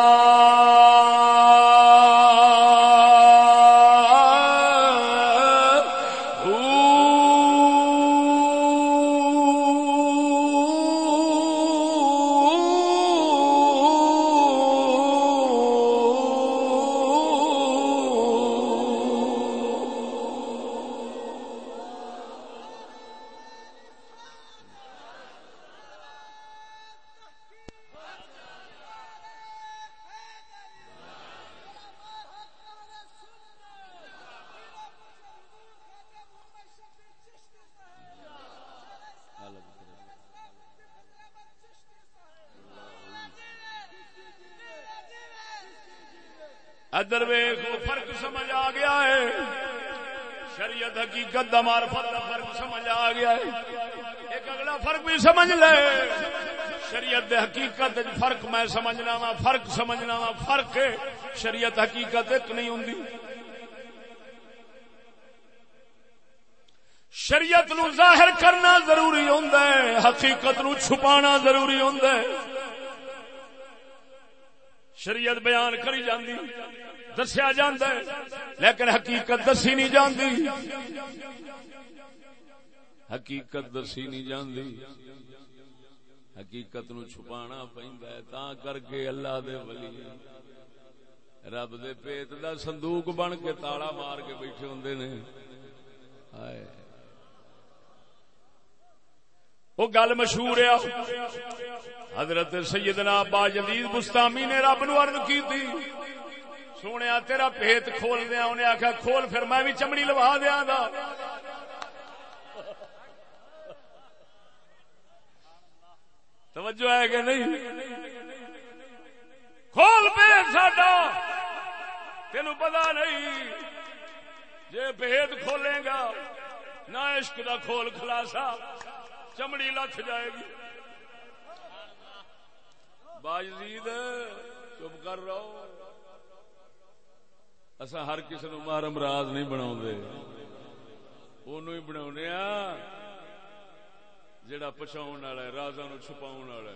میں سمجھنا وا، فرق سمجھنا وا، فرق شریعت حقیقت ایک نہیں ہوں شریعت نو ظاہر کرنا ضروری ہوں حقیقت نو چھپانا ضروری ہوں شریعت بیان کری جاندی، دسیا جاندہ ہے، لیکن حقیقت دسی نہیں جاندی۔ حقیقت دسی نہیں جاندی۔ حقیقت نو چھپانا پہندا ہے، تا کر کے اللہ دے ولی رب دے پیت دا صندوق بن کے تالا مار کے بیٹھے ہوندے نے۔ ہائے۔ وہ گل مشہور ہے۔ حضرت سیدنا با جدید بستامی نے رب نو عرض کی تھی سونے تیرا پیت کھول دیا، انہیں آخیا کھول، پھر میں بھی چمڑی لوا دیا دا توجہ ہے کہ نہیں؟ کھول پہ ساڈا! تین پتا نہیں جی بےد کھولے گا، نہ عشق دا کھول خلاصا چمڑی لکھ جائے گی۔ باجید چپ کر رہو۔ اصا ہر کسی نو محرم راز نہیں بنا ہی بنا جڑا پچھاؤ والا ہے رازا نو چھپاؤ والا ہے۔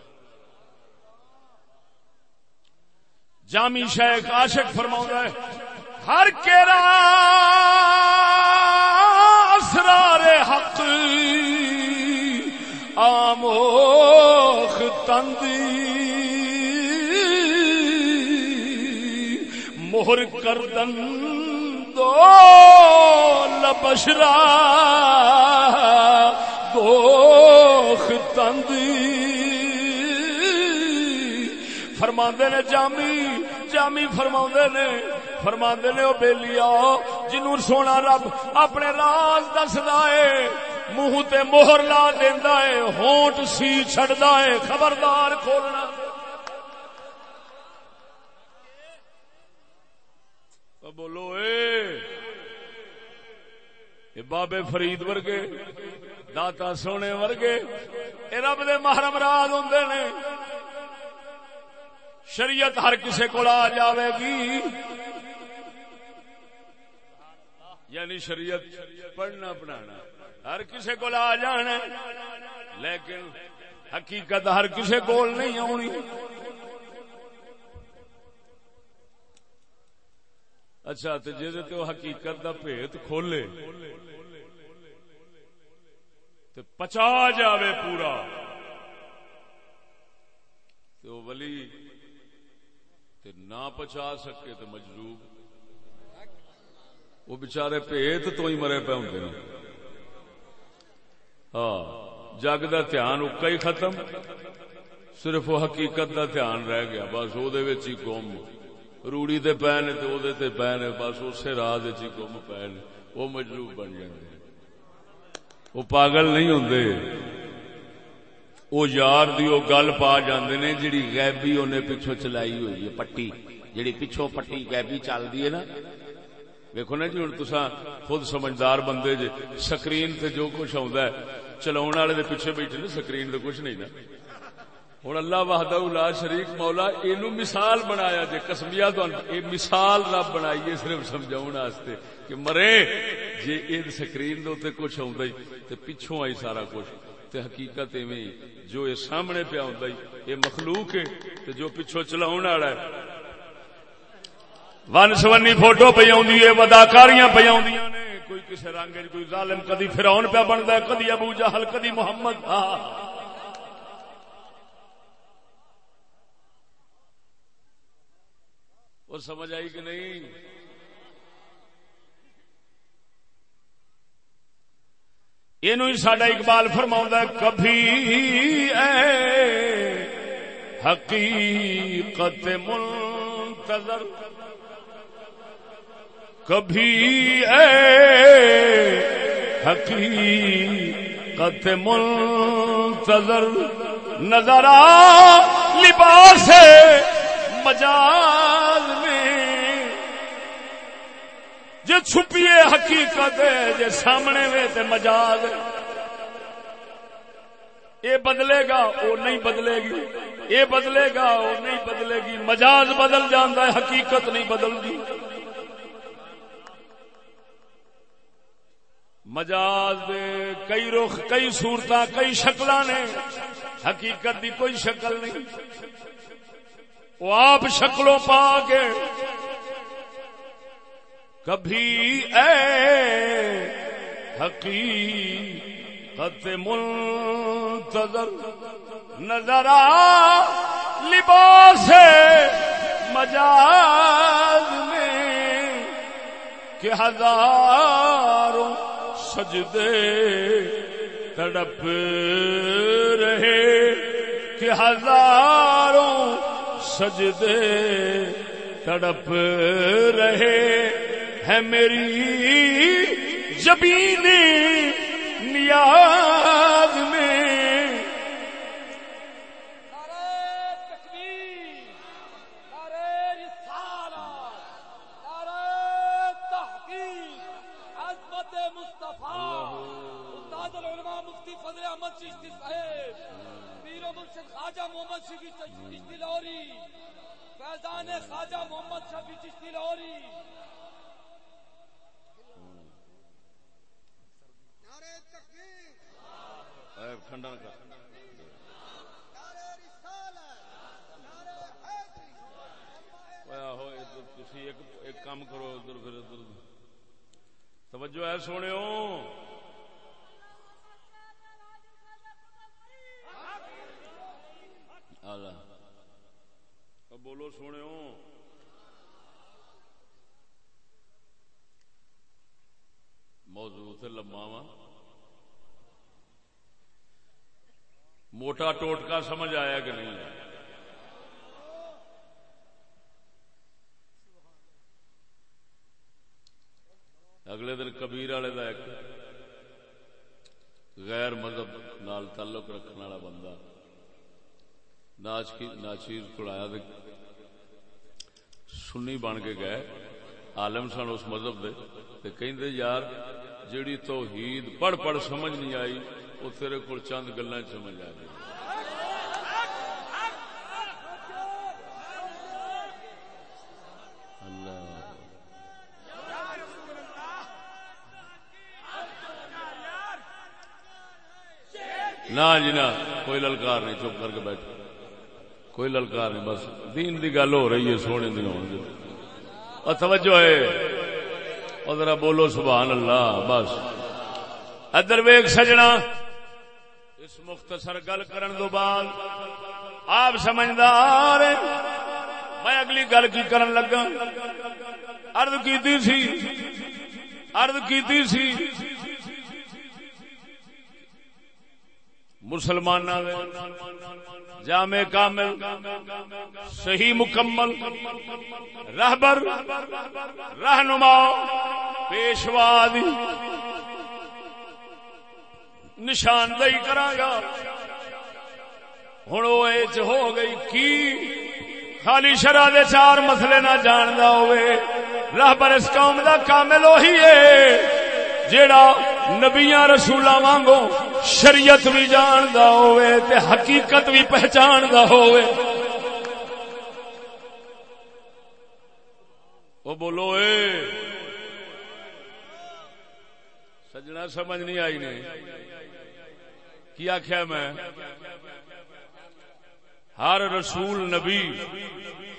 جامی شیخ عاشق فرما ہے، ہر کیرا اسرار حق آموخ تندی، مہر کردن دو لبشرا دوخ تندی۔ فرما نے جامی جامی فرما نے فرما نے وہ بےلی جنو سونا رب اپنے راز دسدا ہے، منہ تے موہر لا دینا ہے، ہونٹ سی چڑھتا ہے، خبردار کھولنا۔ بولو اے بابے فرید ورگے۔ داتا سونے ورگے، اے رب دے محرم راز ہوں نے۔ شریعت ہر کسے کو آ جاوے گی۔ یعنی شریعت پڑھنا، پڑھانا۔ ہر کسے کو آ جانا لیکن حقیقت ہر کسے کول نہیں آنی۔ اچھا تو جی حقیقت دا بھیت کھولے۔ تو پچا جاوے پورا۔ تو ولی تے نہ پچا سکے تو مجلوب وہ بچارے پیت تو ہی مرے پہ ہوں ہاں جگ دا دھیان اکا ہی ختم، صرف وہ حقیقت دا دھیان رہ گیا۔ بس وہ گم۔ روڑی تے پے نے تے او تے پے نے، بس اسی راہ ہی گم پے نے۔ وہ مجلوب بن جاندے۔ وہ پاگل نہیں ہوندے۔ وہ یار دی وہ گل پا جاندے نے جڑی غیبی انہیں پیچھو چلائی ہوئی ہے، پٹی۔ جڑی پیچھو پٹی غیبی چل دی ہے نا۔ ویکو نا جی ہوں تسا خود سمجھدار بندے جی سکرین تے جو کچھ آتا ہے چلاؤ والے دے پیچھے بیٹھے نا، سکرین تے کچھ نہیں نا۔ ہوں اللہ وحدہ لا شریف مولا یہ مثال بنایا جی کسمیا یہ مثال رب بنائی صرف سمجھاؤ واسطے۔ کہ مرے جی یہ سکرین دے کچھ آئی تو پچھوں آئی سارا کچھ۔ تے حقیقت ایویں جو یہ سامنے پیا ہوں یہ مخلوق ہے، تے جو پچھوں چلاؤ والا ہے۔ ون سونی فوٹو پہ اداکاریاں پہ نے۔ کوئی کسی رنگ کوئی ظالم، کدی فراؤن پہ بنتا ہے، کدی ابو جہل، کدی محمد۔ وہ سمجھ آئی کہ نہیں؟ یہ سڈا اقبال فرما کبھی اے حقیقت منتظر، کبھی اے حقیقت منتظر نظر آ لباس مجاز جو چھپیے حقیقت جے سامنے وے تے مجاز اے بدلے گا وہ نہیں بدلے گی۔ اے بدلے گا وہ نہیں بدلے گی۔ مجاز بدل جانا ہے، حقیقت نہیں بدلتی مجاز دے کئی رخ، کئی صورت کئی شکل نے۔ حقیقت دی کوئی شکل نہیں۔ وہ آپ شکلوں پا کے کبھی اے حقیقت منتظر نظر آ، لباس مجاز میں کہ ہزاروں سجدے تڑپ رہے کہ ہزاروں سجدے تڑپ رہے ہے میری جبین نیاز میں۔ خواجہ محمد شفیع چشتی لاہوری فیضان خواجہ محمد شفیع چشتی لاہوری کھنڈن کا۔ ایک کام کرو ادھر پھر ادھر۔ توجہ ہے سونے بولو سونے موضوع لما وا۔ موٹا ٹوٹکا سمجھ آیا کہ نہیں؟ اگلے دن کبیر والے کا ایک غیر مذہب نال تعلق رکھنے والا بندہ ناچ کی ناچیز کڑایا سنی بن کے گئے۔ عالم سن اس مذہب دے تے کہندے یار جیڑی توحید پڑھ پڑھ سمجھ نہیں آئی وہ تیرے کو چند گلا سمجھ آ گئی نہ جی نہ، کوئی للکار نہیں، چپ کر کے بیٹھ کوئی للکار نہیں، بس دین دی گل ہو رہی ہے، سونے دن ہو توجہ ہے۔ اور ذرا بولو سبحان اللہ، بس۔ ادر ویگ سجنا۔ مختصر گل کرن دو بعد آپ سمجھدار میں اگلی گل کی کرن لگا۔ ارد کی سی۔ ارد کی سی۔ مسلمان جامع کامل، صحیح مکمل، رہبر، رہنما، پیشوا دی نشاندہی کرانگا ہوں وہ ہو گئی کی؟ خالی شرح دے چار مسئلے نہ جاندا ہوئے۔ رہبر اس قوم دا کامل وہی ہے، جیڑا نبیاں رسولاں وانگو شریعت بھی جاندا ہوئے تے حقیقت بھی پہچاندا ہوئے۔ او بولو اے، سجنا سمجھ نہیں آئی نے۔ کی آخیا میں؟ ہر رسول نبی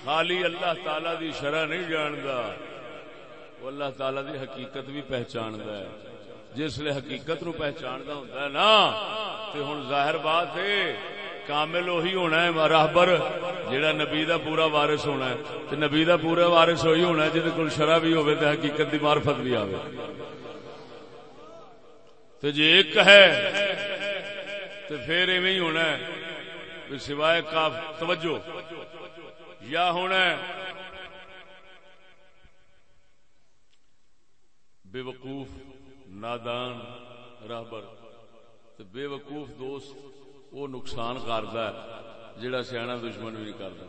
خالی اللہ تعالی دی شرح نہیں جاندا وہ اللہ تعالی دی حقیقت بھی پہچاندا ہے۔ جس لیے حقیقت نو پہچاندا ہوندا ہے نا، تے ہن ظاہر بات ہے، کامل وہی ہونا ہے راہبر، جیڑا نبی دا پورا وارث ہونا ہے۔ تے نبی دا پورا وارث وہی ہونا ہے جے کول شرع بھی ہوے تے حقیقت دی معرفت بھی آوے۔ تے جے ایک ہے تے پھر ایویں ہی ہونا ہے سوائے کاف توجہ۔ یا ہونا ہے بے وقوف، نادان راہبر بے وقوف دوست وہ نقصان کرتا ہے جڑا سیاح دشمن بھی نہیں کرتا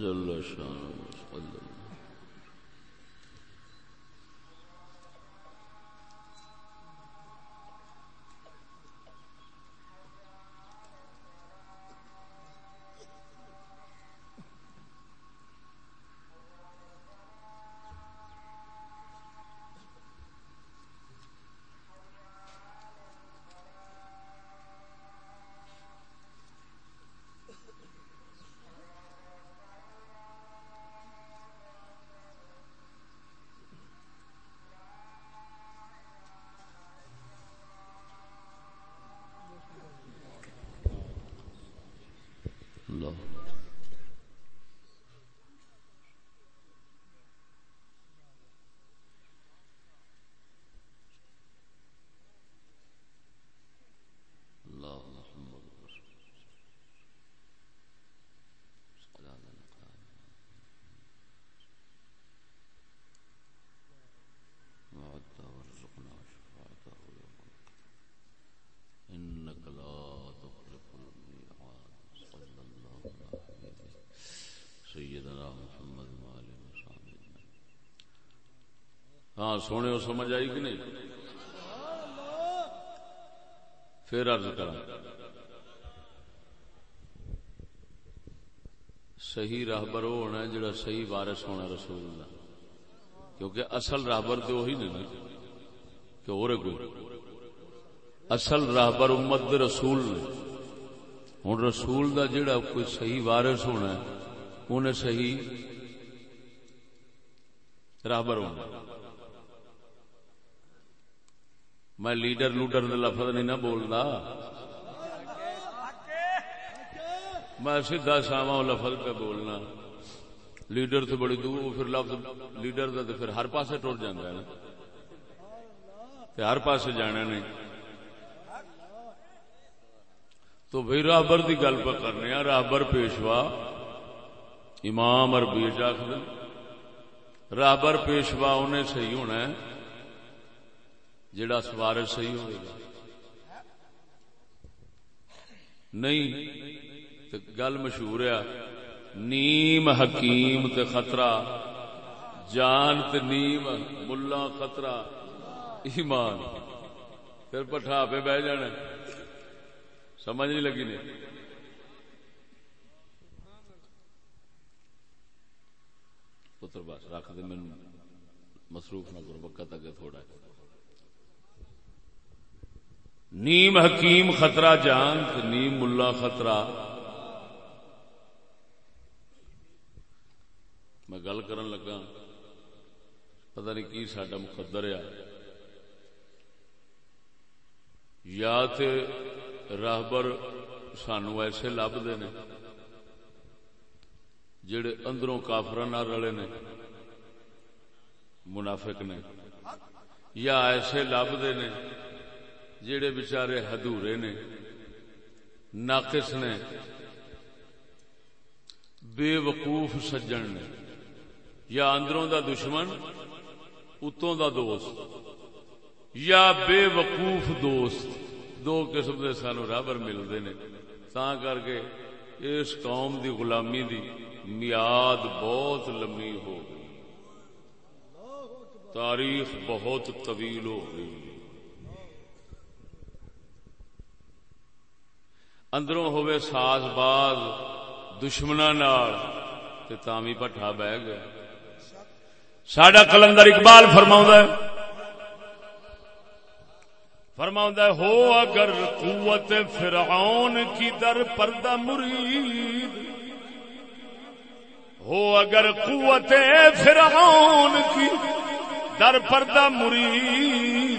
جل شان سونے سمجھ آئی کہ نہیں؟ پھر ارض کر صحیح راہبر وہ ہونا جڑا صحیح وارث ہونا رسول اللہ۔ کیونکہ اصل راہبر تو وہی نہیں کہ اور کوئی۔ اصل راہبر امت رسول نے۔ ہوں رسول دا جڑا کوئی صحیح وارث ہونا ہے انہیں صحیح راہبر ہونا میں لیڈر لوڈر دے لفظ نہیں نہ بولنا میں سیدھا ساوا لفظ پہ بولنا۔ لیڈر تو بڑی دور، پھر لفظ لیڈر دا تو پھر ہر پاسے ٹر جانا ہے نا۔ تے ہر پاسے جانا نہیں۔ تو بھائی راہبر دی گل پہ کرنے ہیں۔ راہبر پیشوا۔ امام اور بیج آخر۔ راہبر پیشوا انہیں صحیح ہونا ہے۔ جڑا سوار صحیح ہوئے گا۔ نہیں تو گل مشہور ہے، نیم حکیم تے خطرہ، جان تے نیم ملا خطرہ، ایمان۔ پھر پٹھا پہ بہ جانا سمجھ نہیں لگی نہیں پتر بس، رکھ دے مین مصروف نہ کرو وقت اگے تھوڑا ہے۔ نیم حکیم خطرہ جان نیم ملا خطرہ۔ میں گل کرن لگا، پتہ نہیں کی ساڈا مقدر ہے۔ یا تے راہبر سانو ایسے لبتے نے جڑے اندروں کافر رلے نے، منافق نے، یا ایسے لبتے نے جڑے بچارے ہدورے نے، ناقص نے بے وقوف سجن نے، یا اندروں دا دشمن، اتوں دا دوست، یا بے وقوف دوست، دو قسم کے سانو رابر ملتے نے۔ تا کر کے اس قوم دی غلامی دی میاد بہت لمبی ہو گئی۔ تاریخ بہت طویل ہو گئی۔ اندروں ہوئے ساز باز دشمنا تامی پٹھا بہ گیا ساڈا کلندر اقبال فرماؤں فرما ہو اگر قوت فرعون کی در پردہ مرید، ہو اگر قوت فرعون کی در پردہ مرید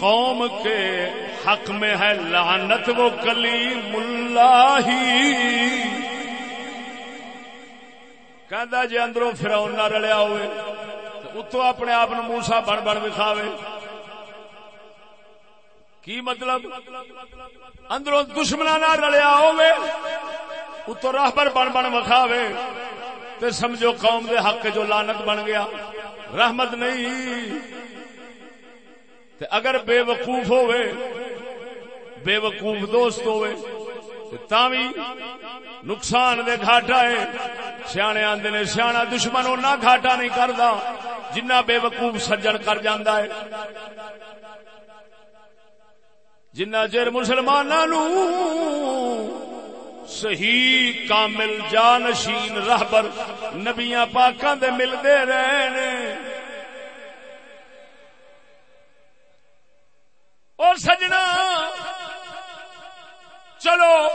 قوم کے حق میں ہے لعنت، وہ کلیم اللہ کہ جی اندروں فرعون نہ رلیا ہوئے اتو اپنے آپ موسا بن بن دکھاوے۔ کی مطلب؟ اندروں دشمنا نہ رلیا ہوئے اتو راہبر بن بن وکھاوے تے سمجھو قوم دے حق جو لانت بن گیا۔ رحمت نہیں۔ تے اگر بے وقوف ہوئے، بے وقوف دوست ہوئے تاوی نقصان دے گھاٹا ہے سیانے آندے نے سیاح دشمن نہ گھاٹا نہیں کردا جنہ بے وقوف سجن کر جاندا ہے۔ جنا چر مسلمان صحیح کامل جانشین راہبر نبیا پاکاں دے ملتے رہے اور سجنا۔ چلو۔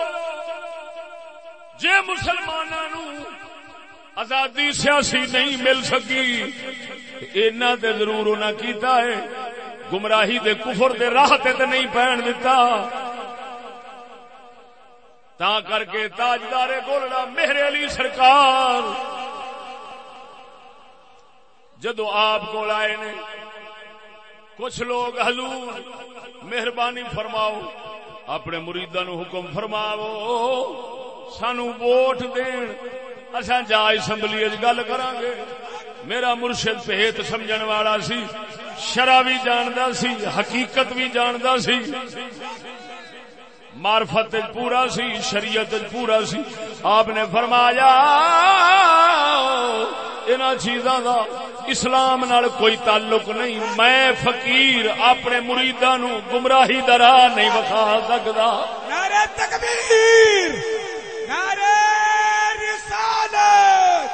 جے مسلمانوں آزادی سیاسی نہیں مل سکی، اینا تے ضرور انہاں کیتا ہے۔ گمراہی دے کفر دے راہ تے تے نہیں پہن دیتا تا کر کے تاجدار گولڑا مہر علی سرکار۔ جدو آپ کو آئے نے کچھ لوگ حضور، مہربانی فرماؤ، اپنے مریدا نو حکم فرماو سانو ووٹ دین اصا جا اسمبلی گل کران گے میرا مرشد پہت سمجھن والا سی، شرع بھی جاندا سی، حقیقت بھی جاندا سی۔ معرفت پورا سی، شریعت پورا سی۔ آپ نے فرمایا ان چیزاں دا اسلام نال کوئی تعلق نہیں۔ میں فقیر اپنے مریداں نو گمراہی درا نہیں وکھا سکدا۔ نعرہ تکبیر، نعرہ رسالت،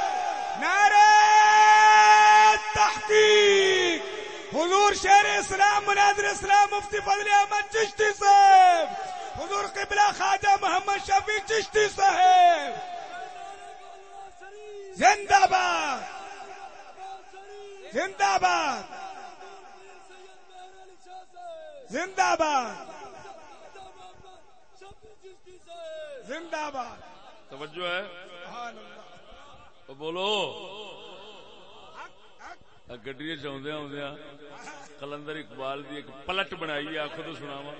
نعرہ تحقیق۔ حضور شیر اسلام، مناظر اسلام، مفتی فضل احمد چشتی صاحب۔ حضور قبلہ خواجہ محمد شفیع چشتی صاحب۔ زندہ باد زندہ باد زندہ باد زندہ باد توجہ ہے بولو گڈی چاہدیا آدیا کلندر اقبال دی ایک پلٹ بنائی ہے آخو تو سناوا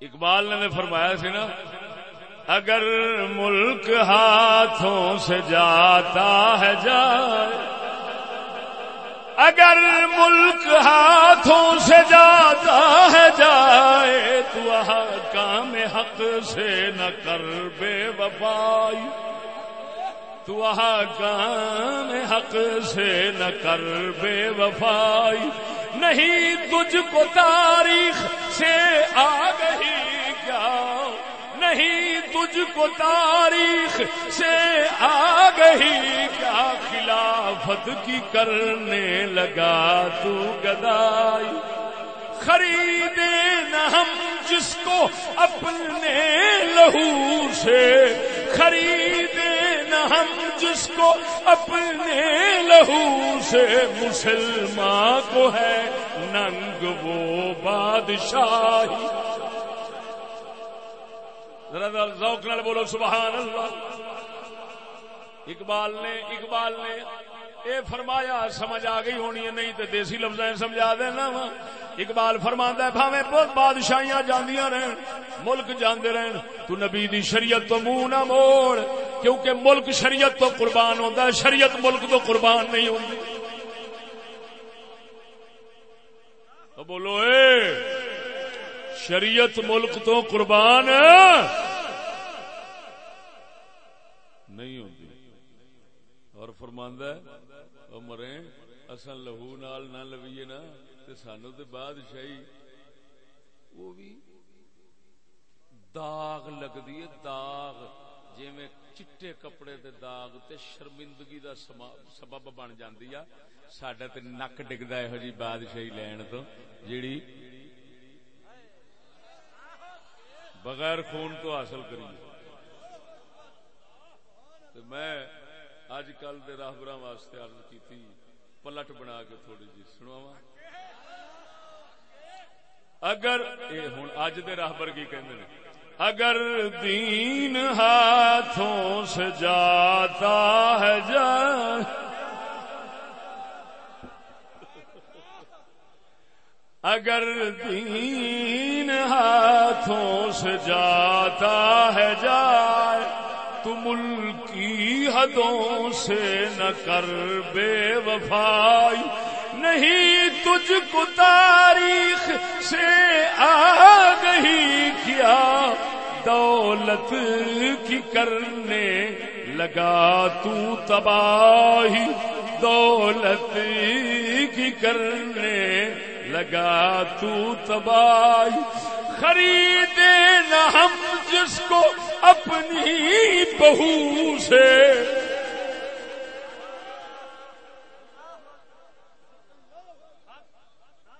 اقبال نے فرمایا سی نا، اگر ملک ہاتھوں سے جاتا ہے جائے، اگر ملک ہاتھوں سے جاتا ہے جائے، تو کام حق سے نہ کر بے وفائی۔ تو کام حق سے نہ کر بے وفائی۔ نہیں تجھ کو تاریخ سے آ گئی کیا؟ نہیں تجھ کو تاریخ سے آ گئی کیا؟ خلافت کی کرنے لگا تو گدائی خریدے نہ ہم جس کو اپنے لہو سے خریدے نہ ہم جس کو اپنے لہو سے مسلمان کو ہے ننگ وہ بادشاہی۔ ذرا ذوق نال بولو، سبحان اللہ۔ اقبال نے اقبال نے اے فرمایا، سمجھ آ گئی ہونی ہے، نہیں تو دیسی لفظ سمجھا دینا وا۔ اقبال فرما ہے بھاوے بہت بادشاہیاں جاندیاں رہن، ملک جاندے رہن۔ تو نبی دی شریعت تو منہ نہ موڑ، کیونکہ ملک شریعت تو قربان ہوتا ہے، شریعت ملک تو قربان نہیں ہوتی تو بولو، اے، شریعت ملک تو قربان نہیں ہوتی اور فرماندہ ہے مرے اصل لہو نال نہ لویے نا تے سانو تے بادشاہی وہ بھی داغ لگدی ہے داغ جی میں چٹے کپڑے دے داغ تے شرمندگی دا سبب بن جاندی ہے ساڈا تے نک ڈگدا ہے جی بادشاہی لین تو جیڑی بغیر خون تو حاصل کریے میں اج کل دے راہبر واسطے عرض کی پلٹ بنا کے تھوڑی جی سنوا اگر اے ہوں اج دے راہبر کی کہندے نے، اگر دین ہاتھوں سے جاتا ہے جان۔ اگر دین ہاتھوں سے جاتا ہے جائے تو ملکی حدوں سے نہ کر بے وفائی، نہیں تجھ کو تاریخ سے آ گئی کیا، دولت کی کرنے لگا تو تباہی، دولت کی کرنے لگا تو تباہی۔ خریدے نہ ہم جس کو اپنی بہو سے۔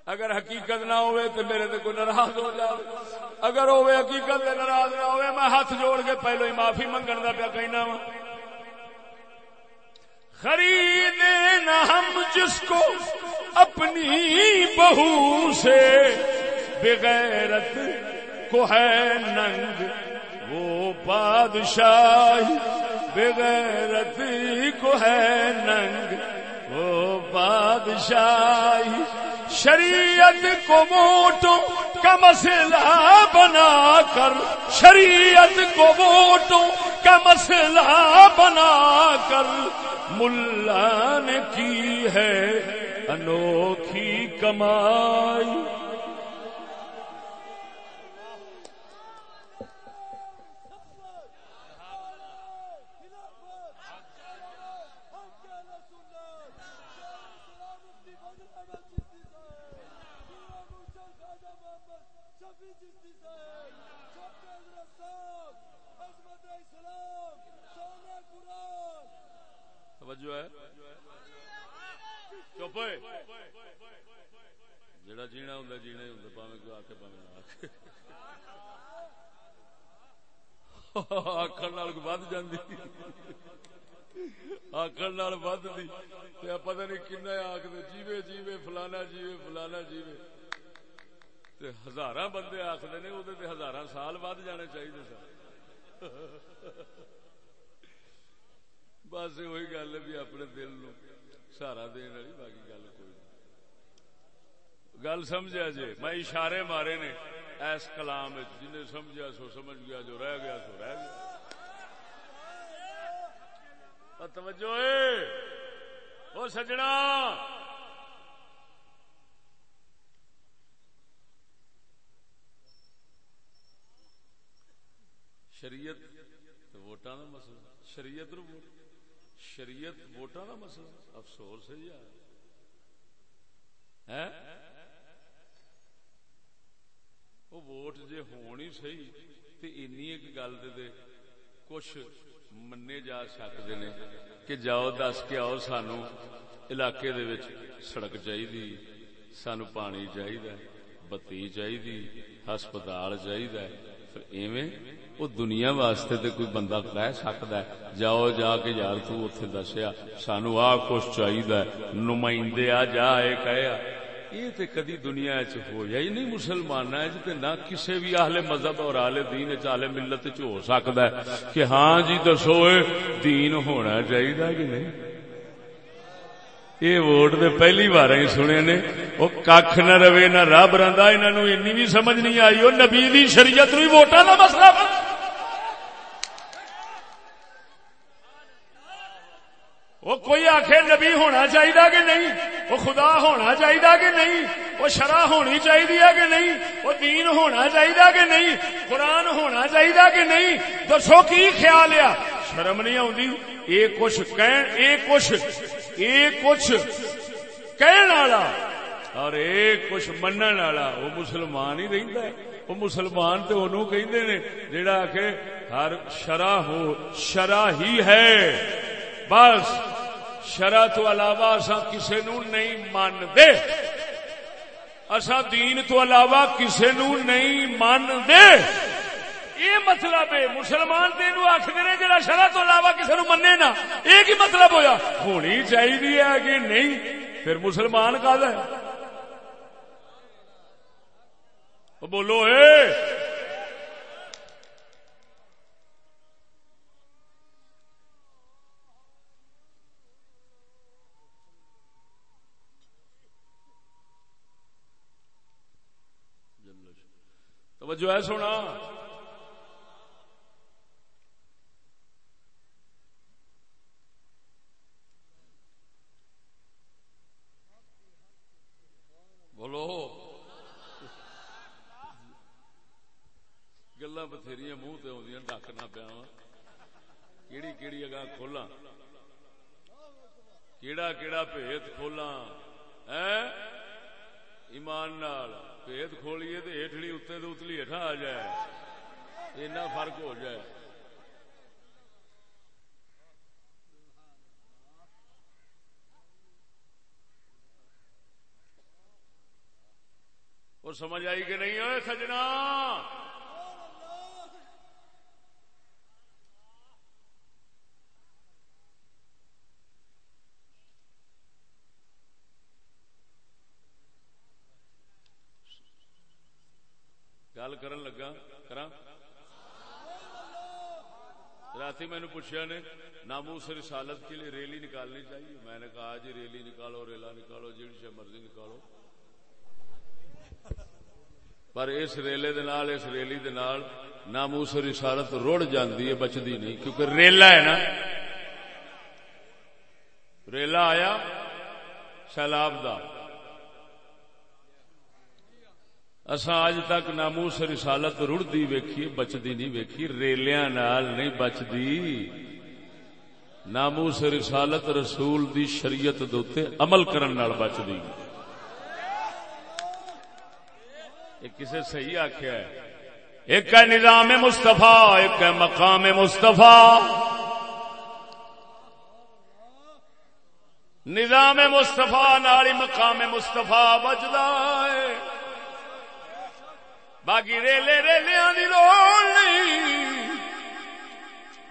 اگر حقیقت نہ ہوئے تو میرے تے کوئی ناراض ہو جائے۔ اگر ہوئے حقیقت دے ناراض نہ ہوئے، میں ہاتھ جوڑ کے پہلو ہی معافی منگن کا پیا کہنا وا۔ خریدے نہ ہم جس کو اپنی بہو سے۔ بغیرت کو ہے ننگ، وہ بادشاہ بغیرت کو ہے ننگ، وہ بادشاہ شریعت کو ووٹوں کا مسئلہ بنا کر، شریعت کو ووٹوں کا مسئلہ بنا کر، ملا نے کی ہے انوکھی کمائی توجہ ہے چپ جڑا جینا ہوں جینا ہوں پاوے کو آ کے پاوے نہ آخر ود جی آخر ودی پتہ نہیں کن آخر جیوے جیوے فلانا جیوے فلانا جیوے ہزار بندے آخر نے وہ ہزار سال ود جانے چاہیے سر بس وہی گل ہے بھی اپنے دل نو سہارا دن والی باقی گل کوئی گل سمجھا جی۔ میں اشارے مارے نے۔ ایس کلام جنہیں سمجھا سو سمجھ گیا، جو رہ گیا سو رہ گیا۔ توجہ وہ سجنا۔ شریعت ووٹان کا مسئلہ۔ شریعت شریعت ووٹان کا مسئلہ۔ افسوس ہے یار۔ وہ ووٹ جی ہونی سی تو ایک گل دے کچھ منے جا سکتے نے کہ جاؤ دس کے آؤ سانو علاقے دے وچ سڑک چاہیے سانو پانی چاہیے بتی چاہیے ہسپتال چاہیے پھر ایویں وہ دنیا واسطے تے کوئی بندہ کہہ سکتا ہے جاؤ جا کے یار تو اتنے دسیا سانو آ کچھ چاہیے نمائندے آ جا کہ یہ تے کدی دنیا چ ہویا ہی نہیں مسلمان جی تے نہ کسے بھی اہل مذہب اور اہل دین چ اہل ملت چ ہو سکدا ہے کہ ہاں جی دسو دین ہونا چاہیے کہ نہیں؟ یہ ووٹ دے پہلی بار ہی سنے نے، وہ کھ نہ رہے، نہ رب رہا انہوں نے بھی سمجھ نہیں آئی، وہ نبی دی شریعت نو ووٹاں دا مسئلہ وہ کوئی آخ نبی ہونا چاہیے کہ نہیں؟ وہ خدا ہونا چاہیے کہ نہیں؟ وہ شرح ہونی چاہیے کہ نہیں؟ وہ دین ہونا چاہیے کہ نہیں؟ قرآن ہونا چاہیے کہ نہیں؟ دسو کی خیال ہے؟ شرم نہیں آتی یہ کچھ کچھ کچھ کہن والا۔ اور ایک کچھ منن والا۔ وہ مسلمان ہی رہتا ہے۔ وہ مسلمان تو انہوں کہندے نے جڑا کہ ہر شرح ہو شرح ہی ہے۔ بس شرح تو علاوہ اصا کسی نو نہیں مان دے اصا دین تو علاوہ کسی نو نہیں مان دے یہ مطلب ہے، مسلمان تین آخر نے جڑا شرح تو علاوہ کسی نو منے نا یہ کی مطلب ہویا؟ ہونی چاہیے کہ نہیں؟ پھر مسلمان کا ہے۔ بولو، اے! توجہ ہے سونا بولو گلا بتھیری منہ تے آدی ڈک نہ پیا کیڑی کیڑی اگاں کھولا کیڑا کیڑا بھیت کھولا ایمان نال پیت کھولیے تو ہیٹڑی اتنے تو اتلی ہٹا آ جائے اینا فرق ہو جائے وہ سمجھ آئی کہ نہیں ہوئے سجنا؟ گل کرن لگا کرا رات میں نے پوچھا نے ناموس رسالت کے لیے ریلی نکالنی چاہیے؟ میں نے کہا جی ریلی نکالو، ریلا نکالو جی سے مرضی نکالو۔ پر اس ریلے دے نال اس ریلی دے نال ناموس رسالت رڑ جاندی ہے بچدی نہیں کیونکہ ریلا ہے نا ریلا آیا سیلاب دا اصا اج تک ناموس رسالت رڑتی ویکھی بچتی نہیں ویکھی ریلیاں نال نہیں بچتی ناموس رسالت رسول دی شریعت دوتے عمل کرن نال بچتی کسے صحیح آخیا ہے۔ ایک ہے نظام مستفا ایک ہے مقام مستفا نظام مستفا نالی مقام مستفا بچتا ہے۔ باقی ریلے ریلیا کی لوڑ نہیں۔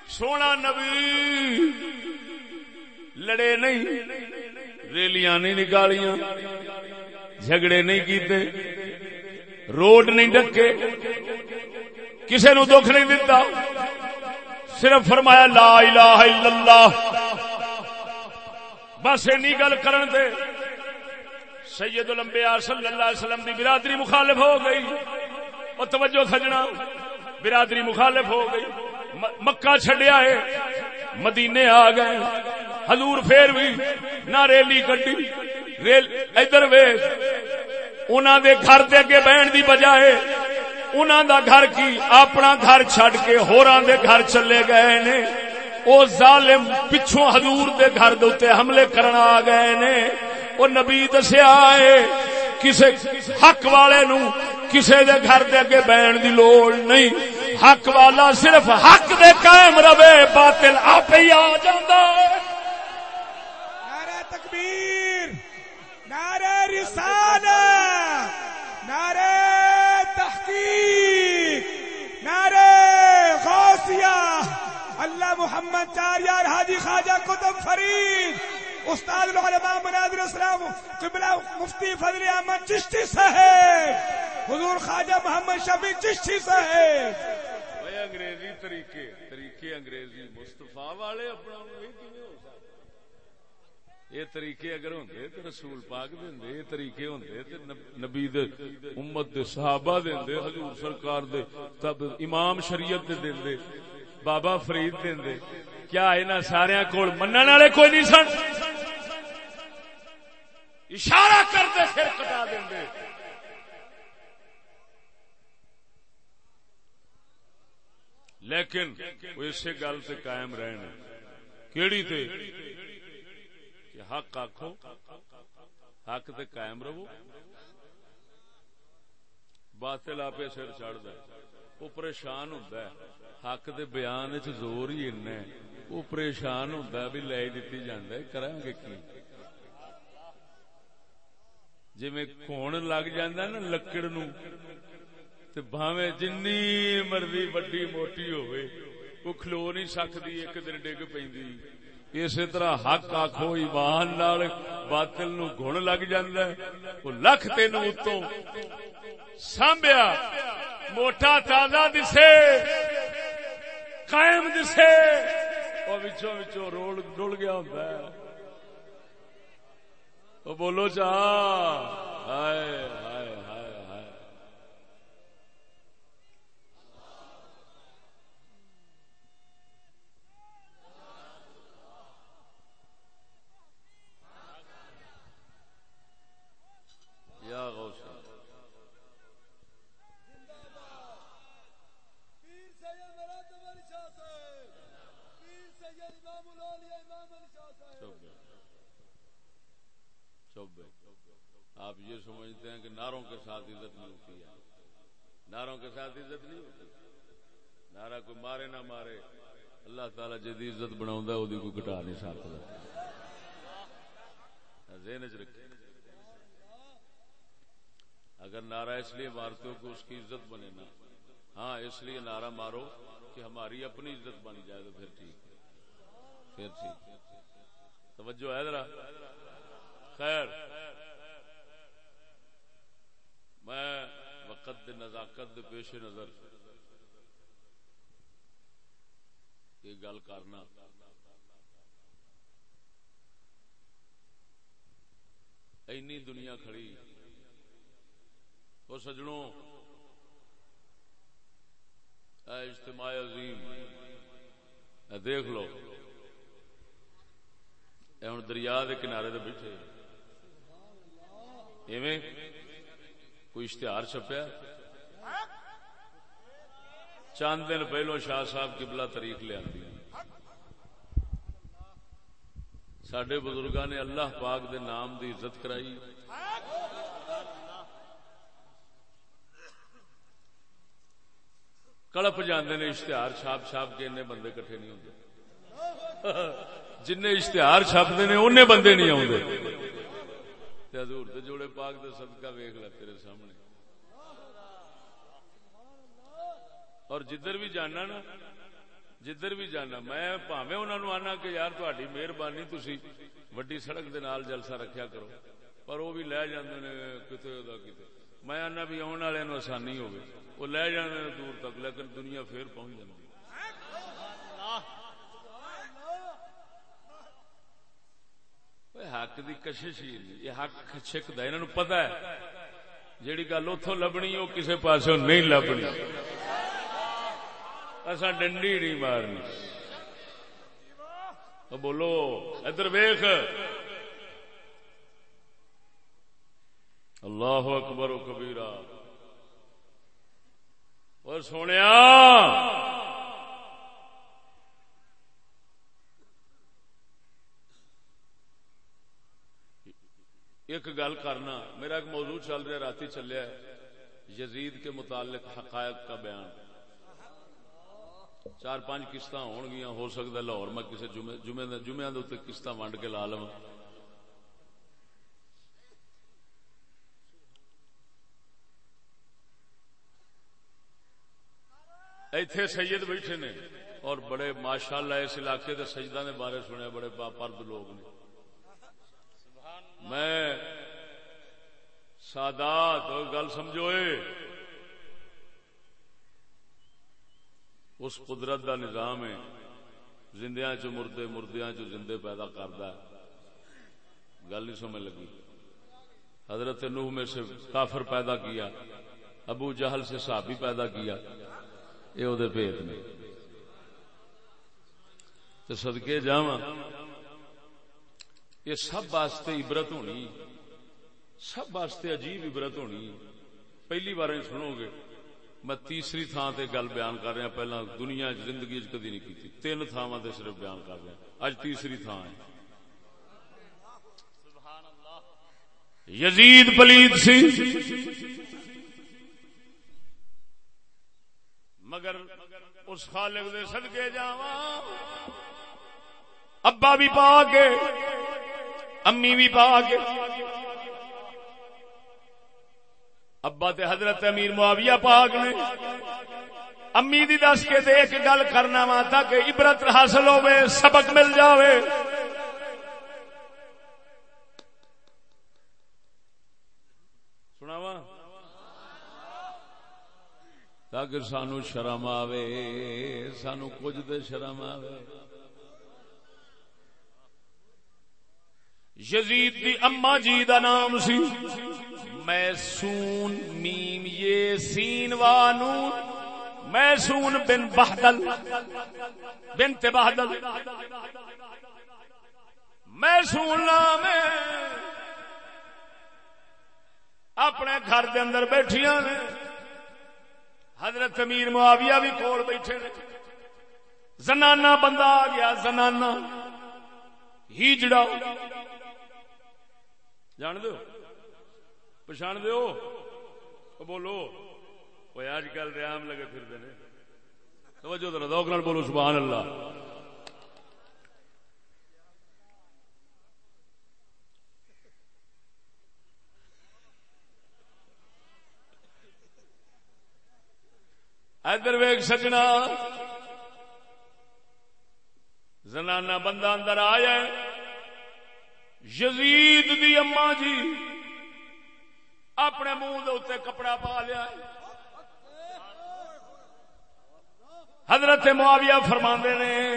سونا نبی لڑے نہیں۔ ریلیاں نہیں نکالیاں۔ جھگڑے نہیں کیتے۔ روڈ نہیں ڈکے، کسے نو دکھ نہیں دتا۔ صرف فرمایا، لا الہ الا اللہ۔ بس اینی گل کرن دے۔ سید الانبیاء صلی اللہ علیہ وسلم دی برادری مخالف ہو گئی۔ اور توجہ سجنا، برادری مخالف ہو گئی۔ مکہ چھڈیا ہے، مدینے آ گئے۔ حضور پھر بھی نہ ریلی کٹی ریل ادھر ویخ انہوں دے گھر دے اگے بہن دی بجائے انہوں دا گھر کی اپنا گھر چھڈ کے ہوراں دے گھر چلے گئے نے۔ او ظالم پچھوں حضور دے گھر دے حملے کرنا آ گئے نے۔ او نبی دسیا ہے، کسے حق والے نو کسے دے گھر دے اگے بہن دی لوڑ نہیں۔ حق والا صرف حق دے قائم رہے، باطل آپ ہی آ جاندا ہے۔ نعرہ تکبیر۔ نعرہ رسالت نعرہ تحقیق، نعرہ غوثیہ۔ اللہ محمد چار یار حاجی خواجہ کتب فرید، استاد العلماء مناظر اسلام، قبلہ مفتی فضل احمد چشتی صاحب، حضور خواجہ محمد شفیع چشتی صاحب۔ انگریزی طریقے طریقے انگریزی مستفا والے اپنا یہ طریقے اگر ہوں ہوندے تو رسول پاک دے یہ طریقے ہوں ہوندے تے نبی دے، امت دے، صحابہ دے حضور سرکار دے، تب امام شریعت دے دے، بابا فرید دیں دے کیا انہاں سارے کول منن والے کوئی نہیں سن؟ اشارہ کرتے پھر کٹا دیں دے لیکن وہ اسی گل سے قائم رہنے کیڑی تے؟ کہ حق آخو حق تے قائم رہو، باطل آپ سر چڑھ دے وہ پریشان ہوتا ہے۔ حق دے بیان چ زور ہی این وہ پریشان ہوتا ہے بھی لے دیتی جانا کریں گے کی؟ جی میں کون لگ جانا نا لکڑ نو، تے بھاویں جنی مرضی وڈی موٹی ہوئے وہ کھلو نہیں سکتی ایک دن ڈگ پی اسی طرح حق آخو ایمان نال باطل نو گن لگ جاندہ ہے۔ وہ لکھ تین اتوں سانبیا موٹا تازہ دسے، قائم دسے۔ وہ وچوں وچوں رول ڈل گیا ہوتا ہے۔ بولو چا ہائے ہائے یا غوث آپ یہ سمجھتے ہیں کہ ناروں کے ساتھ عزت نہیں ہوتی ہے۔ ناروں کے ساتھ عزت نہیں ہوتی۔ نارا کوئی مارے نہ مارے اللہ تعالی جی عزت بنا کوئی گٹا نہیں سکتا رکھے اگر نعرہ اس لیے مارتے ہو کہ اس کی عزت بنے نا۔ ہاں اس لیے نعرہ مارو کہ ہماری اپنی عزت بن جائے تو پھر ٹھیک پھر ٹھیک۔ توجہ ہے ذرا۔ خیر۔ میں وقت نزاکت پیش نظر یہ گل کرنا۔ اینی دنیا کھڑی۔ وہ سجنوں۔ اے اجتماع عظیم، اے دیکھ لو۔ اے ہوں دریا دے کنارے دے بیٹھے۔ ایویں کوئی اشتہار چھپیا؟ چاند دن پہلو شاہ صاحب کی بلا تاریخ لیا سڈے بزرگا نے اللہ پاک دے نام دی عزت کرائی۔ کڑپ جاندے نے اشتہار چھاپ چھاپ کے انہیں بندے کٹھے نہیں ہوتے جن اشتہار چھاپتے نے ان بندے نہیں آتے حضور دے جوڑے پاک دے صدقہ ویکھ لے تیرے سامنے اور جدھر بھی جانا نا جدھر بھی جانا میں پاوے انہوں نے آنا کہ یار تاری مہربانی تھی وڈی سڑک دے نال جلسہ رکھیا کرو پر وہ بھی لے جاندے نے کتے دا کتے میں آنا بھی آنے والے آسانی ہوگی وہ لے جانے دور تک، لیکن دنیا پھر پہنچ جاتی حق دی کشش ہی نہیں۔ یہ حق چھکتا انہوں پتا ہے۔ جیڑی گل اتو لبنی، وہ کسی پاس نہیں لبنی۔ اصا ڈنڈی نہیں مارنی۔ بولو، ادھر ویخ اللہ اکبر و کبیرہ۔ اور سونے ایک گل کرنا میرا ایک موضوع چل رہا رات چلیا یزید کے متعلق حقائق کا بیان چار پانچ قسط ہو سکتا لاہور میں کسی جمعے جمعے قسط ونڈ کے لا لوا ایتھے سید بیٹھے نے اور بڑے ماشاء اللہ اس علاقے کے سجدہ نے بارے سنے بڑے پرد لوگ نے۔ میں سادات گل سمجھوئے۔ اس قدرت دا نظام ہے۔ زندیاں چ مردے، مردیاں چ زندے پیدا کرتا ہے گل نہیں سمجھ لگی۔ حضرت نوح میں سے کافر پیدا کیا، ابو جہل سے صحابی پیدا کیا۔ یہ وہ پیت نے تو سدکے جا یہ سب واسطے عبرت ہونی۔ سب واسطے عجیب عبرت ہونی۔ پہلی بار سنو گے۔ میں تیسری تھان تے گل بیان کر رہا پہلا دنیا زندگی کدی نہیں کی تین تھاواں تے صرف بیان کر رہا اج تیسری تھان ہے۔ یزید پلید سی۔ مگر اس خالق دے صدقے جاواں۔ ابا بھی پا کے امی بھی پا کے ابا تے حضرت امیر معاویہ پاک نے۔ امی دی دس کے دے ایک گل کرنا وا تاکہ عبرت حاصل ہوے سبق مل جاوے۔ تاکہ سانو شرم آوے، سانو کچھ دے شرم آوے۔ یزید دی اما جی دا نام سی میں سون میم، یہ سین وانون میں سون بن بہدل، بنت بہدل۔ میں سون نام اپنے گھر دے اندر بیٹھیاں نے۔ حضرت امیر معاویہ بھی کول بیٹھے نے۔ بندہ آ گیا زنانا ہی جڑا۔ جان دو؟ پچھان دو بولو۔ وہ آج کل ریام لگے پھر دے توجہ ذرا، ذوق نال بولو، سبحان اللہ۔ ادھر ویگ سجنا۔ زنانا بندہ اندر آیا یزید دی اما جی اپنے منہ دے کپڑا پا لیا حضرت معاویہ فرما نے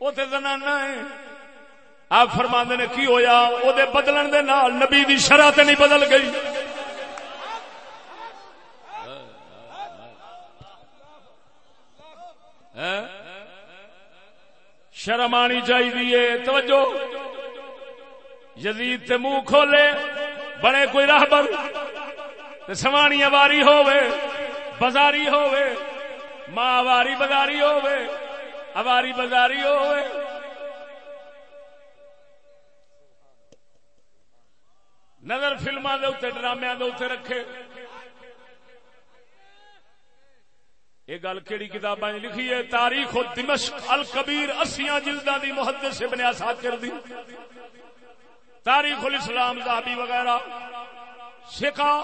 اتے زنانا ہے۔ آپ فرما نے، کی ہویا؟ وہ بدلن دے نال نبی دی شرح تے نہیں بدل گئی۔ شرم آنی چاہیے، توجہ۔ یزید تے منہ کھولے، بڑے کوئی راہبر سوانی واری ہووے، بازاری ہووے، ماں واری بازاری ہووے، اواری بازاری ہووے۔ نظر فلما دے ڈرامیا دے رکھے۔ یہ گل کہڑی کتاب لکھی ہے؟ تاریخ و دمشق، الکبیر، اسیاں جلدا دی محدث ابن اساکر دی۔ تاریخ الاسلام، زہبی وغیرہ۔ سکھا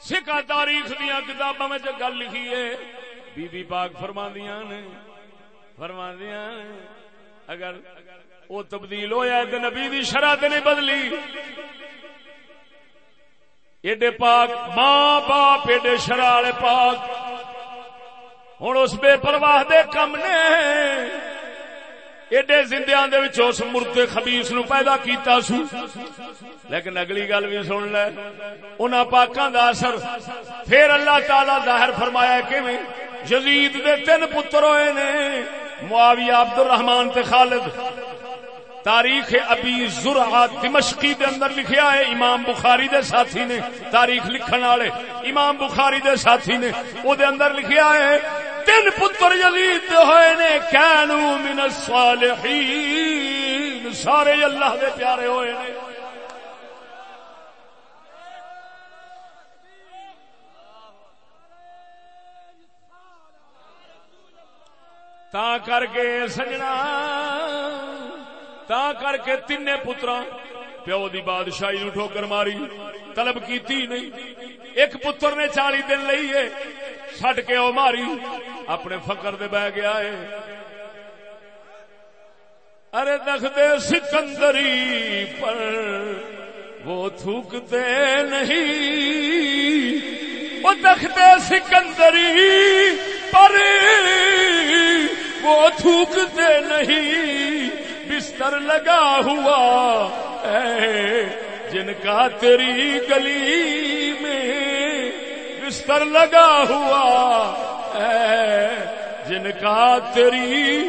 سکھا تاریخ دیا کتاباں میں گل لکھی ہے۔ بی بی پاک فرماندیاں نے، فرماندیاں اگر وہ تبدیل ہویا تو نبی دی شرح نہیں بدلی۔ ایڈے پاک ماں باپ، ایڈے شرح والے پاک۔ ہوں اس بے پرواہ دے کم نے ایڈے زندیاں دے وچ اس مرتے خبیس نو پیدا کیتا سو لیکن اگلی گل بھی سن لے انہاں پاکاں دا اثر پھر اللہ تعالی ظاہر فرمایا کیویں یزید دے تین پتر ہوئے نے معاویہ عبد الرحمان تے خالد تاریخ ابی زرع دمشقی دے اندر لکھیا ہے، امام بخاری دے ساتھی نے تاریخ لکھن والے۔ امام بخاری دے ساتھی نے او دے اندر لکھیا ہے، تین پتر یزید ہوئے نے، کانو من الصالحین۔ سارے اللہ دے پیارے ہوئے نے۔ تا کر کے سجنا۔ تا کر کے تین پترا پیو دی بادشاہی نو ٹھوکر ماری، طلب کیتی نہیں۔ ایک پتر نے چالی دن لئیے سٹ کے او ماری، اپنے فقر دے بہ گیا ہے۔ ارے دے سکندری پر، وہ تھوکتے نہیں۔ وہ دے سکندری پر، وہ تھوکتے نہیں۔ بستر لگا ہوا اے جن کا تیری گلی میں بستر لگا ہوا ہے، جن کا تیری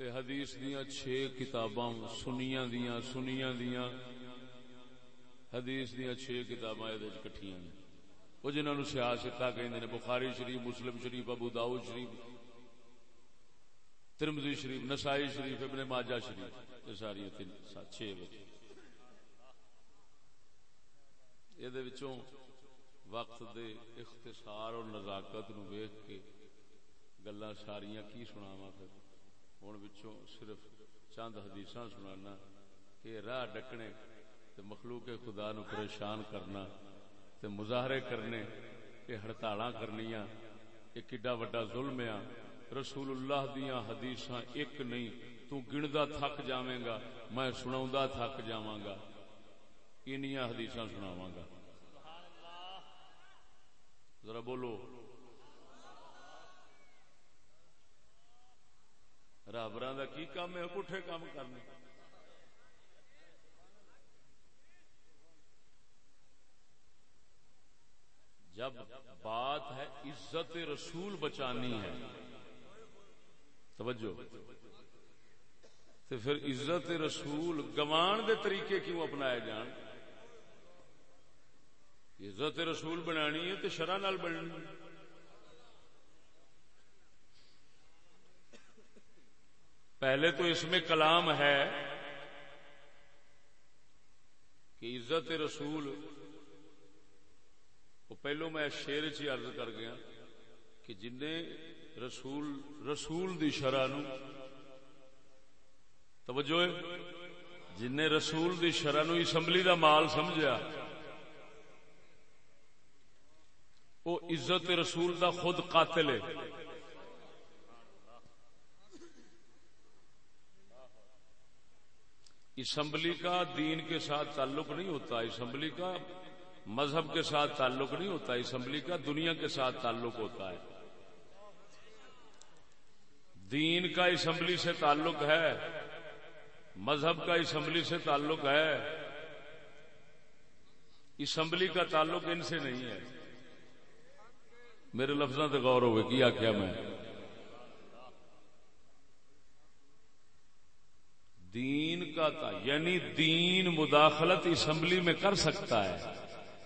دیا چھ کتاباں سنیا دیا سنیا دیا حدیث دیا چھ کتاباں کٹیا وہ جنہوں نے سیاست کہ بخاری شریف، مسلم شریف، ابو داؤد شریف ترمزی شریف، نسائی شریف، ابن ماجہ شریف، یہ ساری چھ بچے یہ وقت دے اختصار اور نزاکت نو ویخ کے گلا ساریاں کی سناوا پھر؟ ہوں بچوں صرف چند حدیث سنانا کہ راہ ڈکنے تے مخلوق خدا نو پریشان کرنا تے مظاہرے کرنے کہ ہڑتال کرنیا یہ کڈا وڈا ظلم آ رسول اللہ دیا حدیث ایک نہیں تو گندا تھک جاویں گا میں سنا تھک جاواں گا انیاں حدیث سناواں گا ذرا بولو رابر کا کی کام ہے؟ پٹھے کام کرنے۔ جب بات ہے عزت رسول بچانی ہے، توجہ۔ تو پھر عزت رسول گوان دے طریقے کیوں اپنائے جان؟ عزت رسول بنانی ہے تو شرح نال بننی پہلے تو اس میں کلام ہے کہ عزت رسول، وہ پہلو میں شیر چی عرض کر گیا کہ جن رسول رسول دی شرح نو، توجہ جن رسول دی شرح نو اسمبلی دا مال سمجھا وہ عزت رسول دا خود قاتل ہے۔ اسمبلی کا دین کے ساتھ تعلق نہیں ہوتا، اسمبلی کا مذہب کے ساتھ تعلق نہیں ہوتا، اسمبلی کا دنیا کے ساتھ تعلق ہوتا ہے۔ دین کا اسمبلی سے تعلق ہے، مذہب کا اسمبلی سے تعلق ہے۔ اسمبلی کا تعلق ان سے نہیں ہے۔ میرے لفظوں سے غور ہوئے کیا کیا میں؟ کا تھا یعنی دین مداخلت اسمبلی میں کر سکتا ہے،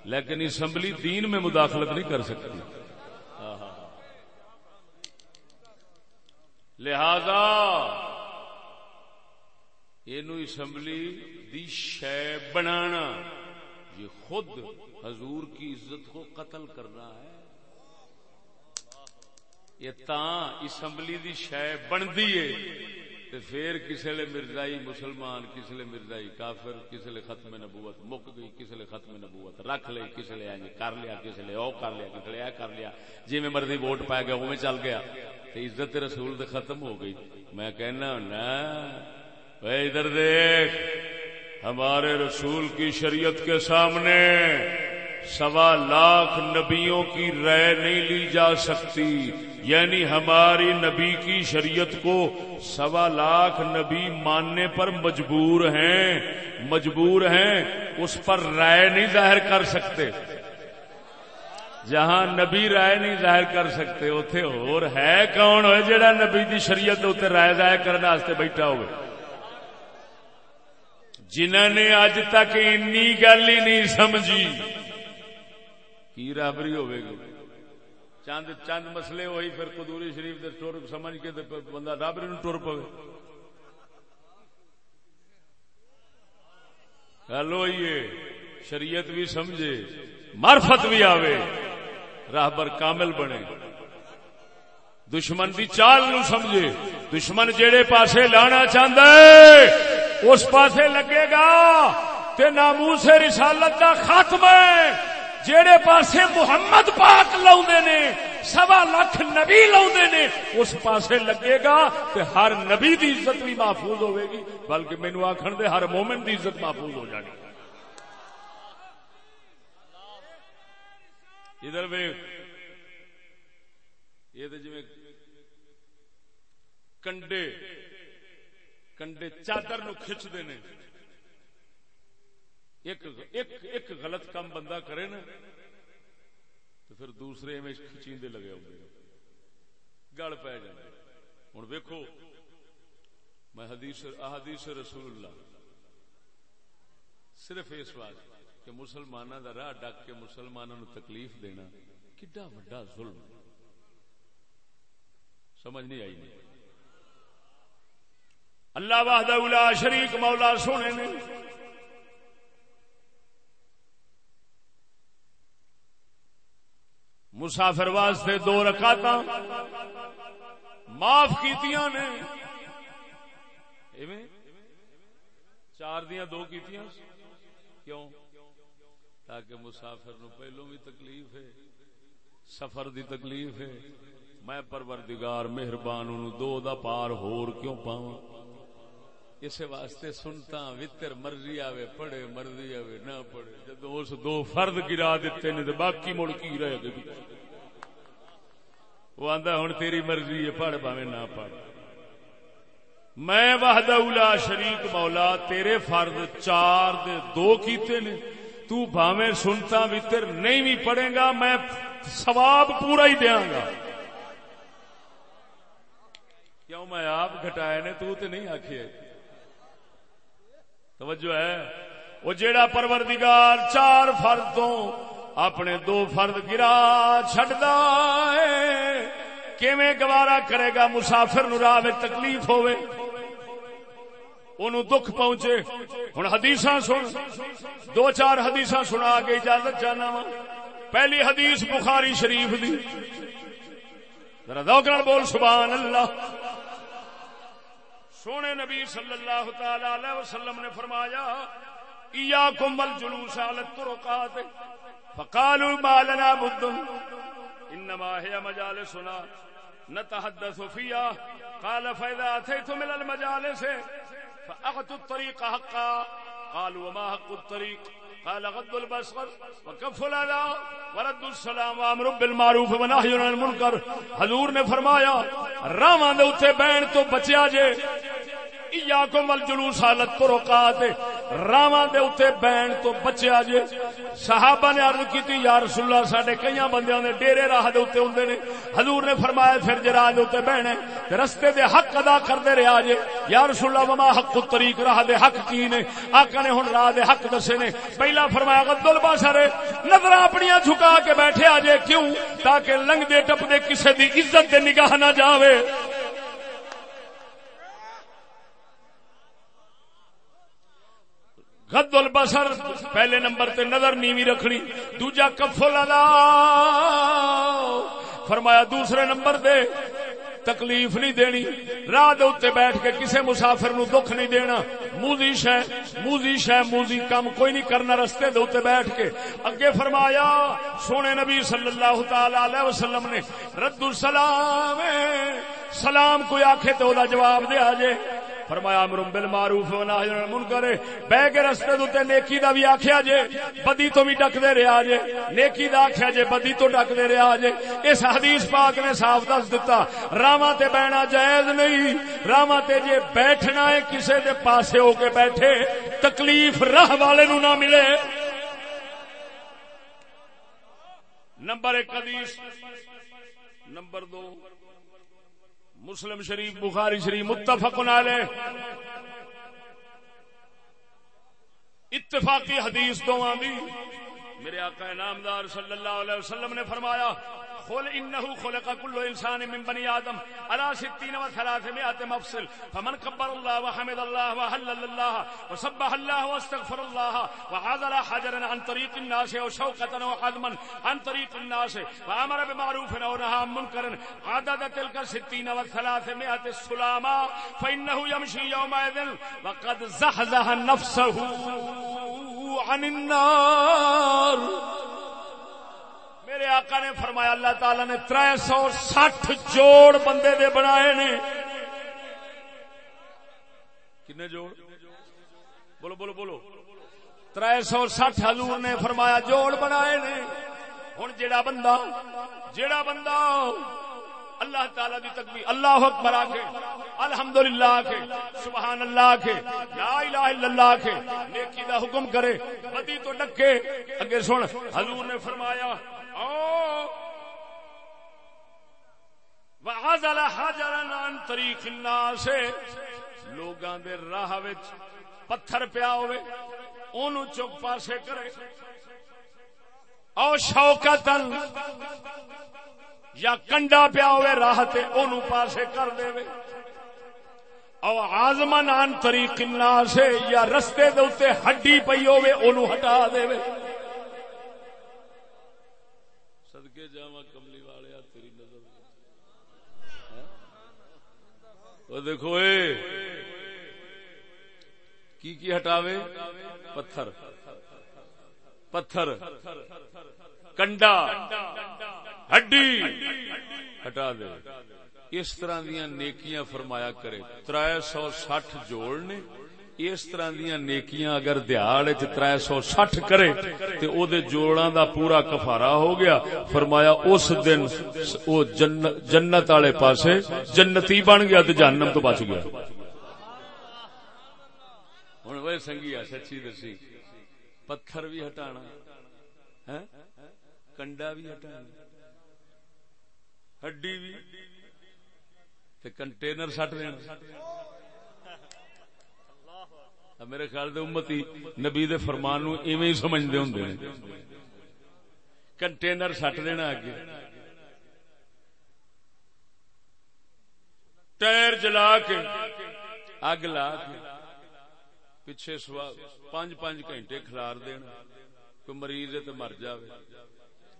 لیکن اسمبلی دین میں مداخلت نہیں کر سکتی۔ لہذا یہ اسمبلی دی شے بنانا، یہ خود حضور کی عزت کو قتل کرنا ہے۔ یہ اسمبلی دی شے بنتی ہے۔ پھر کسی لے مرزائی مسلمان کسی لے مرزائی کافر کسی ختم نبوت مک گئی کسی ختم نبوت رکھ لے کسی لے کر لیا کسی او کر لیا کسی کر لیا۔ جی میں مرضی ووٹ پائے گیا وہ چل گیا۔ تو عزت رسول دے ختم ہو گئی۔ میں کہنا نا ادھر دیکھ، ہمارے رسول کی شریعت کے سامنے سوا لاکھ نبیوں کی رائے نہیں لی جا سکتی۔ یعنی ہماری نبی کی شریعت کو سوا لاکھ نبی ماننے پر مجبور ہیں مجبور ہیں، اس پر رائے نہیں ظاہر کر سکتے۔ جہاں نبی رائے نہیں ظاہر کر سکتے اتے اور ہے کون ہوئے جڑا نبی دی شریعت اتنے رائے ظاہر کرنے بیٹھا ہوئے۔ جنہوں نے اج تک اینی گل ہی نہیں سمجھی۔ کی رابری ہوئے گی؟ چند چند مسئلے ہوئی، پھر قدوری شریف دے ٹور سمجھ کے بندہ رابری نو ٹور پوے۔ گل ہوئی شریعت بھی سمجھے، معرفت بھی آوے، راہبر کامل بنے۔ دشمن دی چال نو سمجھے، دشمن جیڑے پاسے لانا چاہتا ہے، اس پاسے لگے گا تے ناموس رسالت کا ختم ہے۔ جیڑے پاسے محمد پاک لاؤ نے، سوا لکھ نبی لاؤ نے، اس پاسے لگے گا کہ ہر نبی دی عزت بھی محفوظ ہوئے گی بلکہ مینو آخر دے ہر مومن دی عزت محفوظ ہو جانی ادھر وے یہ تو جی کنڈے کنڈے چادر نو کھچتے ہیں ایک ایک ایک غلط کام بندہ کرے نا، تو پھر دوسرے میں کھچیندے لگے ہوتے گل پی جائے ہوں ویکو میں حدیث احادیث رسول اللہ صرف اس بات کہ مسلمانوں کا راہ ڈک کے مسلمانوں نو تکلیف دینا کڈا وڈا ظلم۔ سمجھ نہیں آئی۔ نہیں اللہ واہدہ شریک، مولا سونے نے مسافر واسطے دو رکاط معاف کی چار دیا دو کیتیاں۔ کیوں؟ تاکہ مسافر نو پہلو بھی تکلیف ہے، سفر دی تکلیف ہے۔ میں پروردگار مہربان دو دا پار ہور کیوں پاؤں اس واسطے سنتا ہاں، وطر مرضی آوے، پڑھے مرضی آوے، نہ پڑھے۔ جدو اس دو فرد گرا دیتے نے باقی مڑ کی رہ گئے وہ آندا ہوں تیری مرضی ہے، پڑھ پاوے نہ پڑھ۔ میں وحد اولا شریک مولا، تیرے فرد چار دے دو کیتے نے۔ تو بھاویں سنتا وطر نہیں بھی پڑھے گا، میں ثواب پورا ہی دیاں گا۔ کیوں میں آپ گھٹائے نے؟ تو تے نہیں آکھے توجہ ہے۔ وہ جیڑا پروردگار چار فرد تو اپنے دو فرد گرا چڈا کیویں گوارا کرے گا مسافر نو راہ تکلیف ہوئے دکھ پہنچے۔ ہوں حدیث سن۔ دو چار حدیث سنا کے اجازت جانا وا۔ پہلی حدیث بخاری شریف دی۔ ذرا دوکر بول، سبحان اللہ۔ سونے نبی صلی اللہ تعالی علیہ وسلم نے فرمایا، ایاکم الجلوس علی الطرقات. فقالوا ما لنا بد، انما هي مجالسنا، نتحدث فيها. قال فاذا اتيتم الى المجالس فاعطوا الطريق حقا. قالوا، وما حق الطريق؟ قال غض البصر وكف الاذى ورد السلام وامر بالمعروف ونهي عن المنكر. حضور نے فرمایا راواں دے اوتے بہن تو بچیا جے۔ ایاکم الجلوس حالت طرقات راواں دے اوتے بہن تو بچیا جے. صحابہ نے عرض کیتی، یا رسول اللہ، ساڈے کئیاں بندیاں دے ڈیرے راہ دے اوتے ہوندے نے. حضور نے فرمایا، پھر جے راہ دے اوتے بہن تے رستے دے حق ادا کردے رہیا جے. یا رسول اللہ، وما حق الطریق، راہ دے حق کی نے؟ آقا نے ہن راہ دے حق دسے نے. پہلا فرمایا غض البصر نظر اپنی جھکا کے بیٹھے آ جے، کیوں؟ تاکہ لنگ دے ٹپ دے کسے دی عزت دے نگاہ نہ جاوے. غد البصر پہلے نمبر تے نظر نیوی رکھنی، دوجا کفل ادا۔ فرمایا دوسرے نمبر دے، تکلیف نہیں دینی، راہ دے بیٹھ کے کسے مسافر نو دکھ نہیں دینا۔ موزی شہ موزی شہ، موزی کام کوئی نہیں کرنا رستے دے بیٹھ کے۔ اگے فرمایا، سونے نبی صلی اللہ تعالی علیہ وسلم نے، رد السلام، سلام کوئی آکھے تو دا جواب دے آجے۔ فرمایا امرم بالمعروف و نہی عن المنکر۔ بہ کے رستے دے نیکی دا بھی آکھیا جے، بدی تو بھی ڈک دے رہیا جے۔ نیکی دا آکھیا جے، بدی تو ڈک دے رہیا جے۔ اس حدیث پاک نے صاف دس دتا، راواں تے بہنا جائز نہیں۔ راواں تے جے بیٹھنا ہے، کسے دے پاسے ہو کے بیٹھے، تکلیف راہ والے نو نہ ملے۔ نمبر ایک حدیث، نمبر دو۔ مسلم شریف، بخاری شریف متفق علیہ۔ اتفاقی حدیث دو دی۔ میرے آقا نامدار صلی اللہ علیہ وسلم نے فرمایا خل انه خلق كل انسان من بني ادم على 60 و 300 مفصل. فمن كبر الله وحمد الله وهلل الله وسبح الله واستغفر الله وعذر حجرا عن طريق الناس او شوقة وقدما عن طريق الناس وامر بمعروف ونهى عن منكر. عدد تلك 60 و 300 سلاما فانه يمشي يومئذ وقد زحزح نفسه عن النار. میرے آقا نے فرمایا، اللہ تعالی نے تر سو سٹھ جوڑ بندے دے بنائے نے۔ کنے جوڑ؟ بولو بولو بولو۔ تر سو سٹھ حضور نے فرمایا، جوڑ بنائے نے۔ ہوں جیڑا بندہ جیڑا بندہ اللہ تعالی دی تکبیر، اللہ اکبر آکھے، الحمدللہ آکھے سبحان اللہ آکھے، لا الہ الا اللہ آکھے، نیکی دا حکم کرے، بدی تو ڈکے۔ اگے سن، حضور نے فرمایا وعزل حجرن عن طریق الناس، لوگاں دے راہ وچ پتھر پیا ہوئے، اونوں چک پاسے کرے۔ او شوکتن یا کنڈا پیا ہوئے، راہ اونوں پاسے کر دے وے۔ او آزمن عن طریق الناس، یا رستے دے اوتے ہڈی پئی ہوئے، اونوں ہٹا دے وے۔ دیکھو اے، کی کی ہٹاوے؟ پتھر۔ پتھر۔ کنڈا۔ ہڈی! ہٹا دے۔ اس طرح دیا نیکیاں فرمایا کرے۔ تر سو سٹھ جوڑ نے۔ اس طرح دیا نیکیاں اگر دیہڑ تر سو سٹھ کرے تو او دے جوڑاں دا پورا کفارا ہو گیا۔ فرمایا اس دن او جنت والے پاسے جنتی بن گیا تو جہنم تو بچ گیا۔ ہوں وہ سنگیا سچی دسی۔ پتھر بھی ہٹانا۔ کنڈا بھی ہٹانا۔ ہڈی بھی کنٹینر سٹ دینا میرے خیال دے امتی نبی دے فرمان نو ایویں ہی سمجھدے ہوندے نے۔ کنٹینر سٹ دینا اگے۔ ٹائر جلا کے اگ لا کے پیچھے سوا پانچ پانچ گھنٹے کھلار دینا۔ کوئی مریض ہے تو مر جائے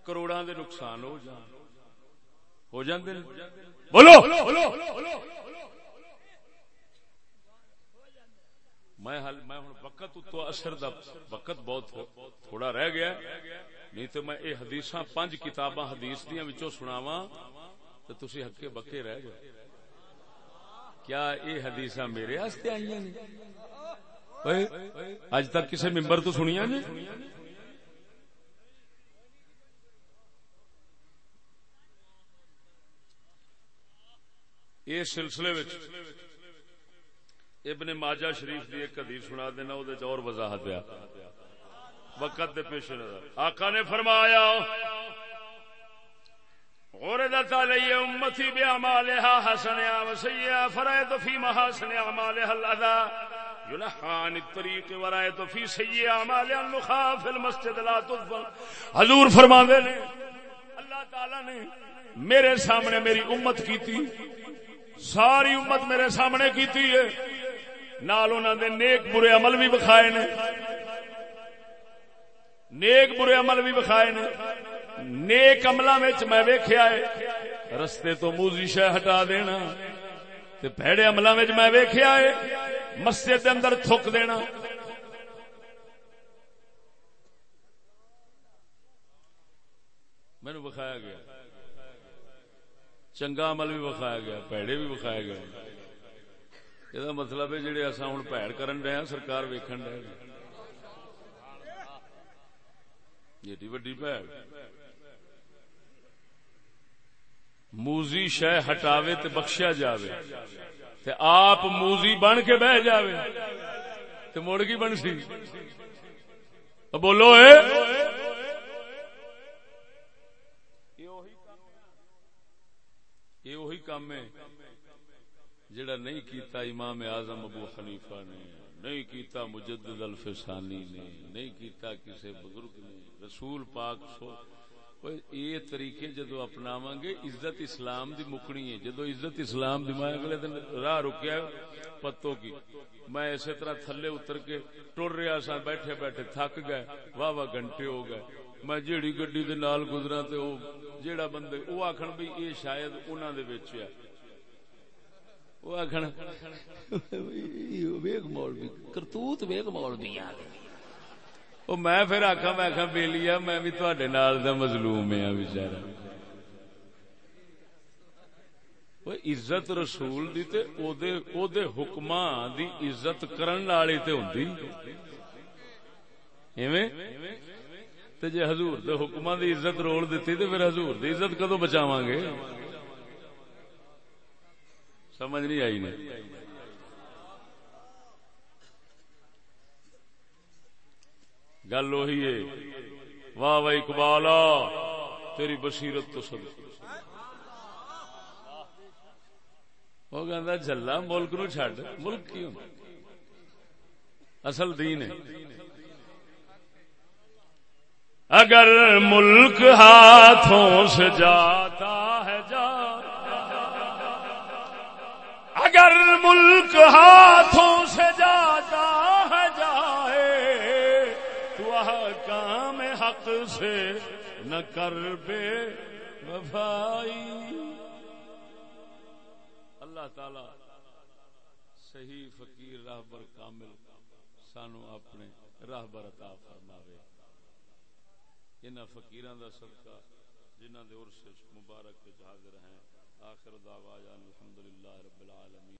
کروڑا دے نقصان ہو جان۔ ہو جاندے بولو۔ میں میں ہوں وقت تو اثر دا وقت بہت تھوڑا رہ گیا۔ نہیں تو میں یہ حدیث پانچ کتاباں حدیث دیا سناوا تو تھی ہکے بکے رہ گئے۔ کیا یہ حدیث میرے آئی اج تک کسی ممبر تو سنیا نے؟ اس سلسلے ابن ماجہ شریف دی ایک حدیث سنا دینا وہ اور وضاحت ہے وقت دے پیش نظر۔ آقا نے فرمایا غردت علی امتی بی اعمالها حسنیا و سیئا فرائت فی محاسن اعمالها الاذا یلحان الطریق ورائت فی سیئ اعمالها المخاف المسجد لا تدفن حضور فرما دے نے، اللہ تعالی نے میرے سامنے میری امت کیتی۔ ساری امت میرے سامنے کیتی ہے۔ نال انہوں نے نیک برے عمل بھی بکھائے نے۔ نیک برے عمل بھی بکھائے نے۔ نیک عملہ میں میں ویکھیا ہے، رستے تو موزی شہ ہٹا دینا۔ تے پیڑے عملہ میں میں ویکھیا ہے، مسجد دے اندر تھک دینا۔ میں بخایا گیا۔ چنگا عمل بھی بخایا گیا پیڑے بھی بخایا گیا یہ مطلب ہے جہے اصا ہوں پیڑ کرن رہے ہیں سرکار ویکھن رہے ہیں ایڈی وڈی پیڑ موزی شہ ہٹاوے تے بخشیا جاوے تے آپ موزی بن کے بہ جاوے تے مڑ کی بن سی بولو اے یہ کام ہے۔ جڑا نہیں کیتا امام اعظم ابو حنیفہ نے، نہیں کیتا مجدد الفسانی نے، نہیں کیتا کسی بزرگ نے، رسول پاک سو۔ یہ طریقے جدو اپناو گے، عزت اسلام دی مکنی ہے۔ جدو عزت اسلام دی میں اگلے دن راہ رکیا پتوں کی۔ میں اسی طرح تھلے اتر کے ٹر رہا سا بیٹھے بیٹھے تھک گئے، واہ واہ گھنٹے ہو گئے۔ میں جیڑی گڈی دے نال گزرا تے او جیڑا بندے او آکھن بھی اے شاید انہاں دے وچ ہے۔ وہ آکھن ویگ مولوی کرتوت ویگ مولوی آ وہ میں پھر آخا میں آخا بیلی میں بھی تھوڑے نال دا مظلوم ہاں بچارا۔ عزت رسول دی تے او دے او دے حکماں دی عزت کرن والی تے ہوندی۔ ایویں؟ تے جے حضور دے حکماں دی عزت روڑ دتی تے پھر حضور دی عزت کدو بچاواں گے؟ سمجھ نہیں آئی نہیں گل وہی ہے، واہ واہ اقبالا تیری بصیرت تو سب وہ کہ جلا ملک نو چڈ ملک کی اصل دین ہے۔ اگر ملک ہاتھوں سے جاتا ہے جا اگر ملک ہاتھوں سے جاتا ہے جائے، تو کام حق سے نہ کر بے وفائی۔ اللہ تعالی صحیح فقیر راہبر کامل سانو اپنے راہبر عطا فرماوے۔ انہاں فقیراں دا صدقہ جنہاں دے عرص مبارک حاضر ہیں۔ آخر دعوانا الحمدللہ رب العالمین۔